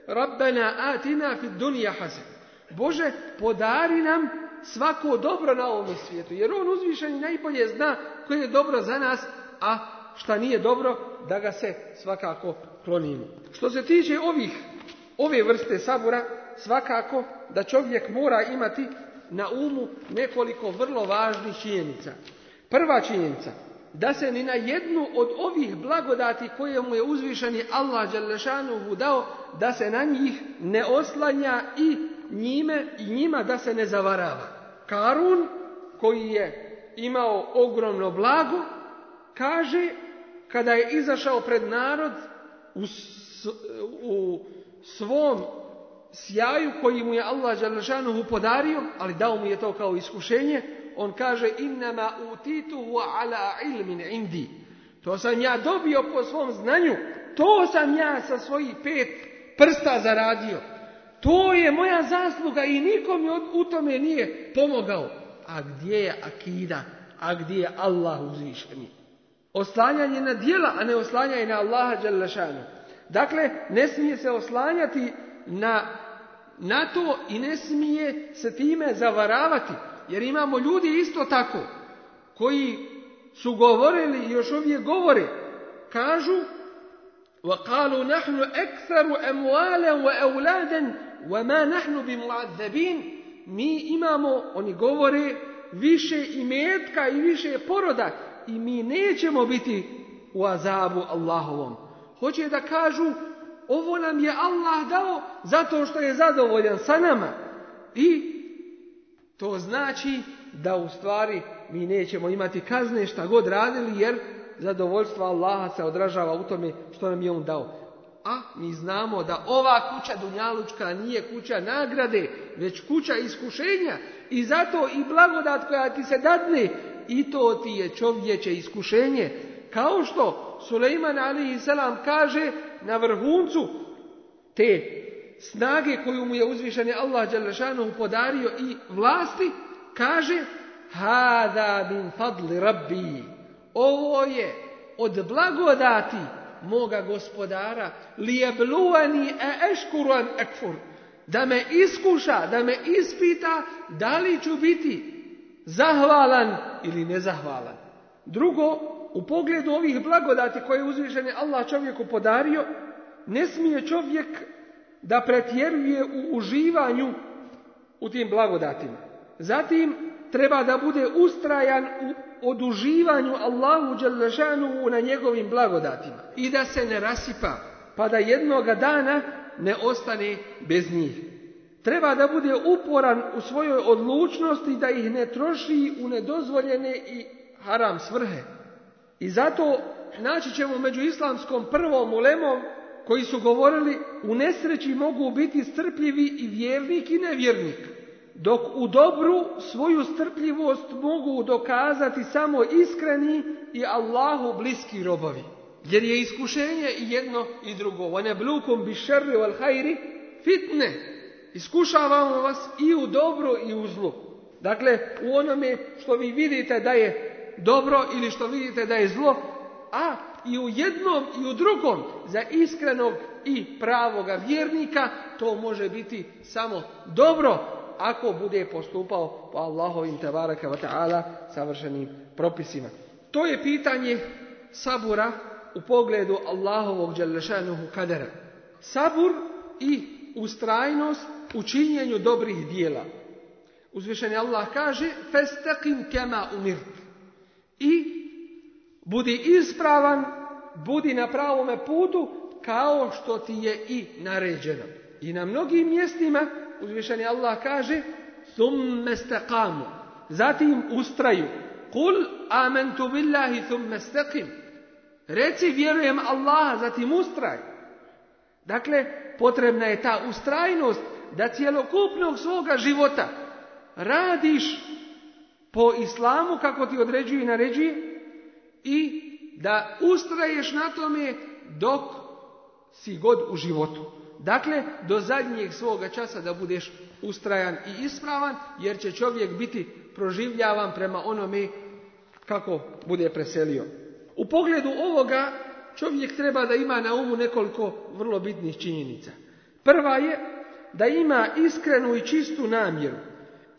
Rabbena atina fid dunija hasen. Bože, podari nam svako dobro na ovome svijetu. Jer on uzvišeni najbolje zna koje je dobro za nas, a šta nije dobro, da ga se svakako klonimo. Što se tiče ovih, ove vrste sabora, svakako da čovjek mora imati na umu nekoliko vrlo važnih činjenica. Prva činjenica, da se ni na jednu od ovih blagodati koje mu je uzvišeni Allah Đalešanuhu dao, da se na njih ne oslanja i njime i njima da se ne zavarava. Karun, koji je imao ogromno blago, kaže kada je izašao pred narod u, u svom sjaju koji mu je Allah Đalešanuhu podario, ali dao mu je to kao iskušenje, on kaže innama utituhu ala ilmin indi. To sam ja dobio po svom znanju. To sam ja sa svojih pet prsta zaradio. To je moja zasluga i nikom mi u tome nije pomogao. A gdje je akida? A gdje je Allah uzvišeni? Oslanjanje na dijela, a ne oslanjanje na Allaha Đalešanu. Dakle, ne smije se oslanjati na, na to i ne smije se time zavaravati Jer imamo ljudi isto tako, koji su govorili i još uvijek govore. Kažu, وَقَالُوا نَحْنُ أَكْثَرُ أَمْوَالًا وَأَوْلَادًا وَمَا نَحْنُ بِمُعَذَّبِينَ Mi imamo, oni govore, više imetka i više poroda i mi nećemo biti u azabu Allahovom. Hoće da kažu, ovo nam je Allah dao zato što je zadovoljan sa nama. I to znači da u stvari mi nećemo imati kazne šta god radili jer zadovoljstvo Allaha se odražava u tome što nam je On dao. A mi znamo da ova kuća Dunjalučka nije kuća nagrade, već kuća iskušenja. I zato i blagodat koja ti se dadne, i to ti je čovječe iskušenje. Kao što Suleiman ali kaže na vrhuncu te snage koju mu je uzvišeni Allah Đalešanu podario i vlasti, kaže Hada min fadli rabbi. Ovo je od blagodati moga gospodara lijebluani e eškuran ekfur. Da me iskuša, da me ispita da li ću biti zahvalan ili nezahvalan. Drugo, u pogledu ovih blagodati koje je uzvišeni Allah čovjeku podario, ne smije čovjek da pretjeruje u uživanju u tim blagodatima. Zatim treba da bude ustrajan u oduživanju Allahu Đalešanu na njegovim blagodatima i da se ne rasipa, pa da jednoga dana ne ostane bez njih. Treba da bude uporan u svojoj odlučnosti da ih ne troši u nedozvoljene i haram svrhe. I zato naći ćemo među islamskom prvom ulemom koji su govorili u nesreći mogu biti strpljivi i vjernik i nevjernik, dok u dobru svoju strpljivost mogu dokazati samo iskreni i Allahu bliski robovi. Jer je iskušenje i jedno i drugo. One blukom bi šerri wal hajri fitne. Iskušavamo vas i u dobru i u zlu. Dakle, u onome što vi vidite da je dobro ili što vidite da je zlo, a i u jednom i u drugom za iskrenog i pravoga vjernika to može biti samo dobro ako bude postupao po Allahovim tebaraka wa ta'ala savršenim propisima. To je pitanje sabura u pogledu Allahovog dželešanuhu kadera. Sabur i ustrajnost u činjenju dobrih dijela. Uzvišeni Allah kaže festaqim kema umirt. I budi ispravan, budi na pravome putu kao što ti je i naređeno. I na mnogim mjestima uzvišeni Allah kaže thumme staqamu. Zatim ustraju. Kul amantu billahi thumme staqim. Reci vjerujem Allaha, zatim ustraj. Dakle, potrebna je ta ustrajnost da cjelokupnog svoga života radiš po islamu kako ti određuje i naređuje i da ustraješ na tome dok si god u životu. Dakle, do zadnjeg svoga časa da budeš ustrajan i ispravan, jer će čovjek biti proživljavan prema onome kako bude preselio. U pogledu ovoga čovjek treba da ima na umu nekoliko vrlo bitnih činjenica. Prva je da ima iskrenu i čistu namjeru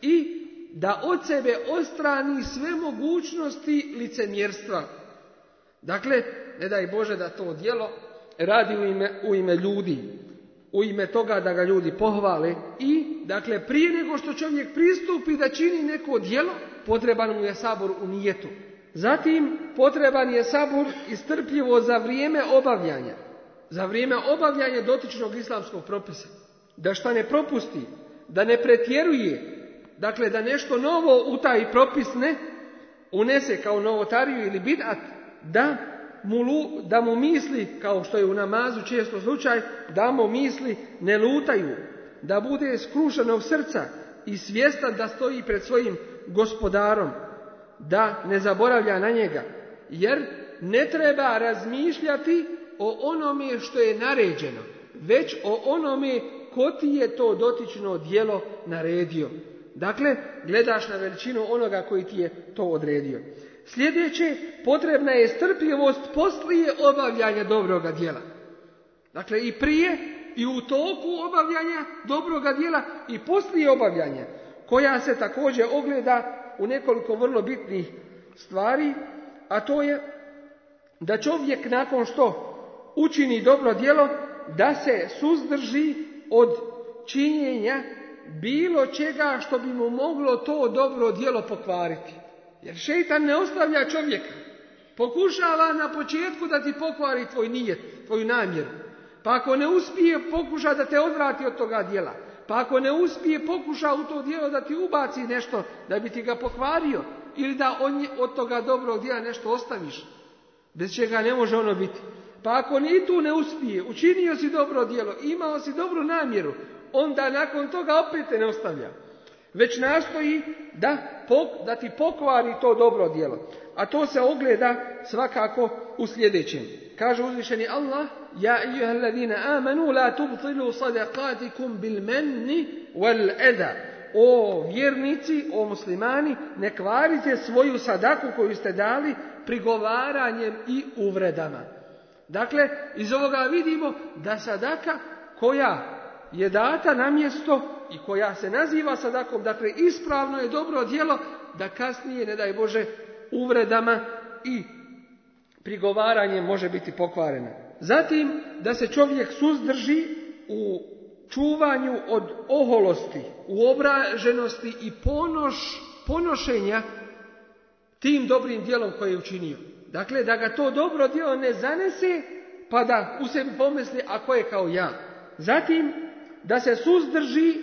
i da od sebe ostrani sve mogućnosti licemjerstva. Dakle, ne daj Bože da to djelo radi u ime, u ime ljudi, u ime toga da ga ljudi pohvale i, dakle, prije nego što čovjek pristupi da čini neko djelo, potreban mu je sabor u nijetu. Zatim, potreban je sabor i za vrijeme obavljanja. Za vrijeme obavljanja dotičnog islamskog propisa. Da šta ne propusti, da ne pretjeruje, dakle da nešto novo u taj propis ne unese kao novotariju ili bidat, da mu, da mu misli, kao što je u namazu često slučaj, da mu misli ne lutaju, da bude skrušenog srca i svjestan da stoji pred svojim gospodarom, da ne zaboravlja na njega, jer ne treba razmišljati o onome što je naređeno, već o onome ko ti je to dotično dijelo naredio. Dakle, gledaš na veličinu onoga koji ti je to odredio. Sljedeće, potrebna je strpljivost poslije obavljanja dobroga djela. Dakle, i prije i u toku obavljanja dobroga djela i poslije obavljanja, koja se također ogleda u nekoliko vrlo bitnih stvari, a to je da čovjek nakon što učini dobro djelo, da se suzdrži od činjenja bilo čega što bi mu moglo to dobro djelo pokvariti. Jer šeitan ne ostavlja čovjeka. Pokušava na početku da ti pokvari tvoj nijet, tvoju namjeru. Pa ako ne uspije, pokuša da te odvrati od toga djela. Pa ako ne uspije, pokuša u to djelo da ti ubaci nešto, da bi ti ga pokvario. Ili da od toga dobrog djela nešto ostaviš. Bez čega ne može ono biti. Pa ako ni tu ne uspije, učinio si dobro djelo, imao si dobru namjeru, onda nakon toga opet te ne ostavlja. Već nastoji da, da ti pokvari to dobro djelo. A to se ogleda svakako u sljedećem. Kaže uzvišeni Allah, Ja ladina amanu la tubtilu sadaqatikum bil manni wal eda. O vjernici, o muslimani, ne kvarite svoju sadaku koju ste dali prigovaranjem i uvredama. Dakle, iz ovoga vidimo da sadaka koja je data na mjesto i koja se naziva sadakom, dakle ispravno je dobro djelo da kasnije, ne daj Bože, uvredama i prigovaranjem može biti pokvarena. Zatim, da se čovjek suzdrži u čuvanju od oholosti, u obraženosti i ponoš, ponošenja tim dobrim djelom koje je učinio. Dakle, da ga to dobro djelo ne zanese, pa da u sebi pomisli, a ko je kao ja. Zatim, da se suzdrži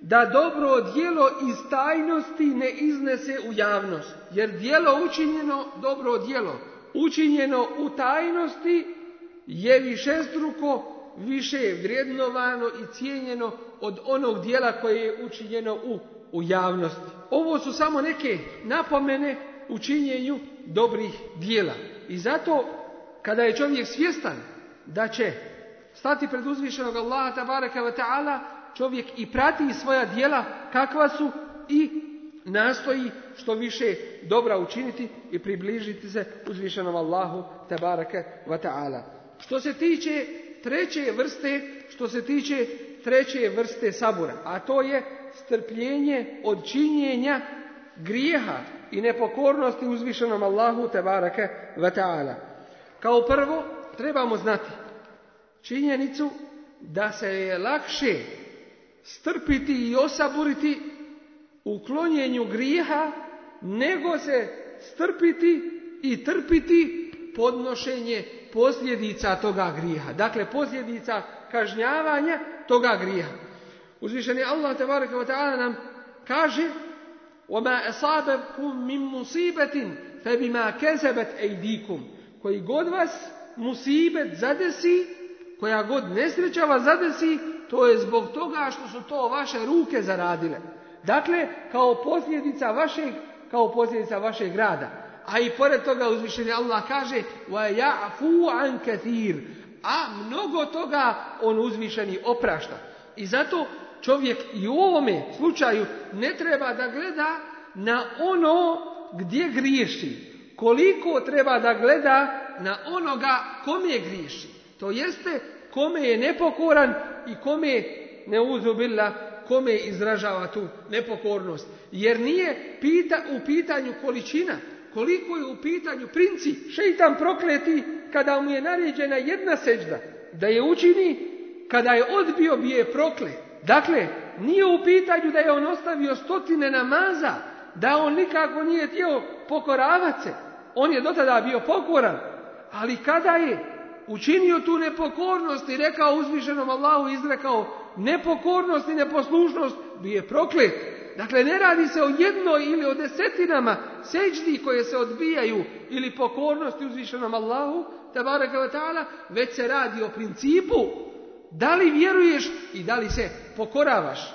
da dobro djelo iz tajnosti ne iznese u javnost. Jer djelo učinjeno, dobro djelo, učinjeno u tajnosti je višestruko više vrijednovano i cijenjeno od onog dijela koje je učinjeno u, u javnosti. Ovo su samo neke napomene u činjenju dobrih dijela. I zato kada je čovjek svjestan da će stati pred uzvišenog Allaha tabaraka wa ta'ala, čovjek i prati svoja dijela kakva su i nastoji što više dobra učiniti i približiti se uzvišenom Allahu tabaraka wa ta'ala. Što se tiče treće vrste, što se tiče treće vrste sabura, a to je strpljenje od činjenja grijeha i nepokornosti uzvišenom Allahu tabaraka wa ta'ala. Kao prvo, trebamo znati činjenicu da se je lakše strpiti i osaburiti u klonjenju grijeha nego se strpiti i trpiti podnošenje posljedica toga grijeha. Dakle, posljedica kažnjavanja toga grijeha. Uzvišeni Allah tabaraka wa ta'ala nam kaže وَمَا أَصَابَكُم مِّن مُصِيبَةٍ فَبِمَا كَسَبَتْ أَيْدِيكُمْ Koji god vas musibet zadesi, koja god nesreća vas zadesi, to je zbog toga što su to vaše ruke zaradile. Dakle, kao posljedica vašeg, kao posljedica vašeg rada. A i pored toga uzvišeni Allah kaže وَيَعْفُوا عَنْ كَثِيرٍ A mnogo toga on uzvišeni oprašta. I zato čovjek i u ovome slučaju ne treba da gleda na ono gdje griješi. Koliko treba da gleda na onoga kome griješi. To jeste kome je nepokoran i kome ne uzubila, kome izražava tu nepokornost. Jer nije pita, u pitanju količina, koliko je u pitanju princi, šeitan prokleti kada mu je naređena jedna seđda, da je učini, kada je odbio bi je proklet. Dakle, nije u pitanju da je on ostavio stotine namaza, da on nikako nije htio pokoravati se. On je do tada bio pokoran. Ali kada je učinio tu nepokornost i rekao uzvišenom Allahu, izrekao nepokornost i neposlušnost, bi je proklet. Dakle, ne radi se o jednoj ili o desetinama seđdi koje se odbijaju ili pokornosti uzvišenom Allahu, tabaraka već se radi o principu da li vjeruješ i da li se pokoravaš.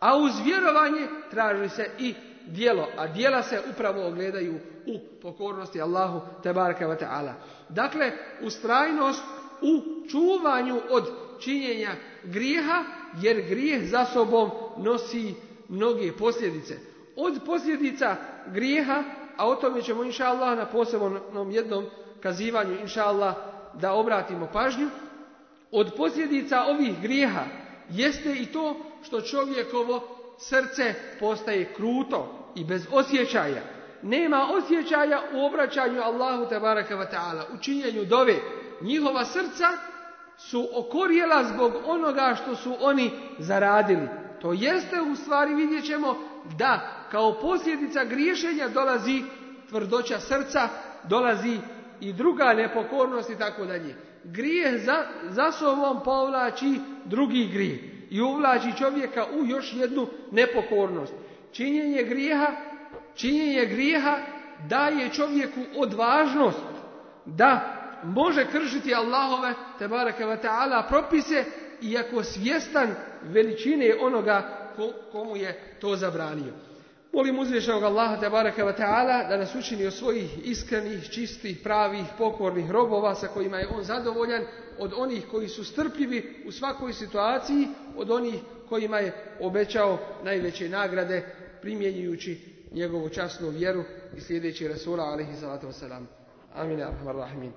A uz vjerovanje traži se i dijelo, a dijela se upravo ogledaju u pokornosti Allahu tebaraka wa ta'ala. Dakle, ustrajnost u čuvanju od činjenja grijeha, jer grijeh za sobom nosi mnoge posljedice. Od posljedica grijeha, a o tome ćemo inša Allah na posebnom jednom kazivanju inša Allah da obratimo pažnju, od posljedica ovih grijeha jeste i to što čovjekovo srce postaje kruto i bez osjećaja. Nema osjećaja u obraćanju Allahu tabaraka wa ta'ala, u činjenju dove. Njihova srca su okorjela zbog onoga što su oni zaradili. To jeste u stvari vidjet ćemo da kao posljedica griješenja dolazi tvrdoća srca, dolazi i druga nepokornost i tako dalje. Grijeh za, za sobom povlači drugi grijeh i uvlači čovjeka u još jednu nepokornost. Činjenje grijeha, činjenje grijeha daje čovjeku odvažnost da može kršiti Allahove te bareke ve taala propise iako svjestan veličine onoga komu je to zabranio. Molim uzvišenog Allaha te bareke ve taala da nas učini od svojih iskrenih, čistih, pravih, pokornih robova sa kojima je on zadovoljan, od onih koji su strpljivi u svakoj situaciji, od onih kojima je obećao najveće nagrade primjenjujući njegovu časnu vjeru i sljedeći Rasula alaihi salatu wasalam. Amin.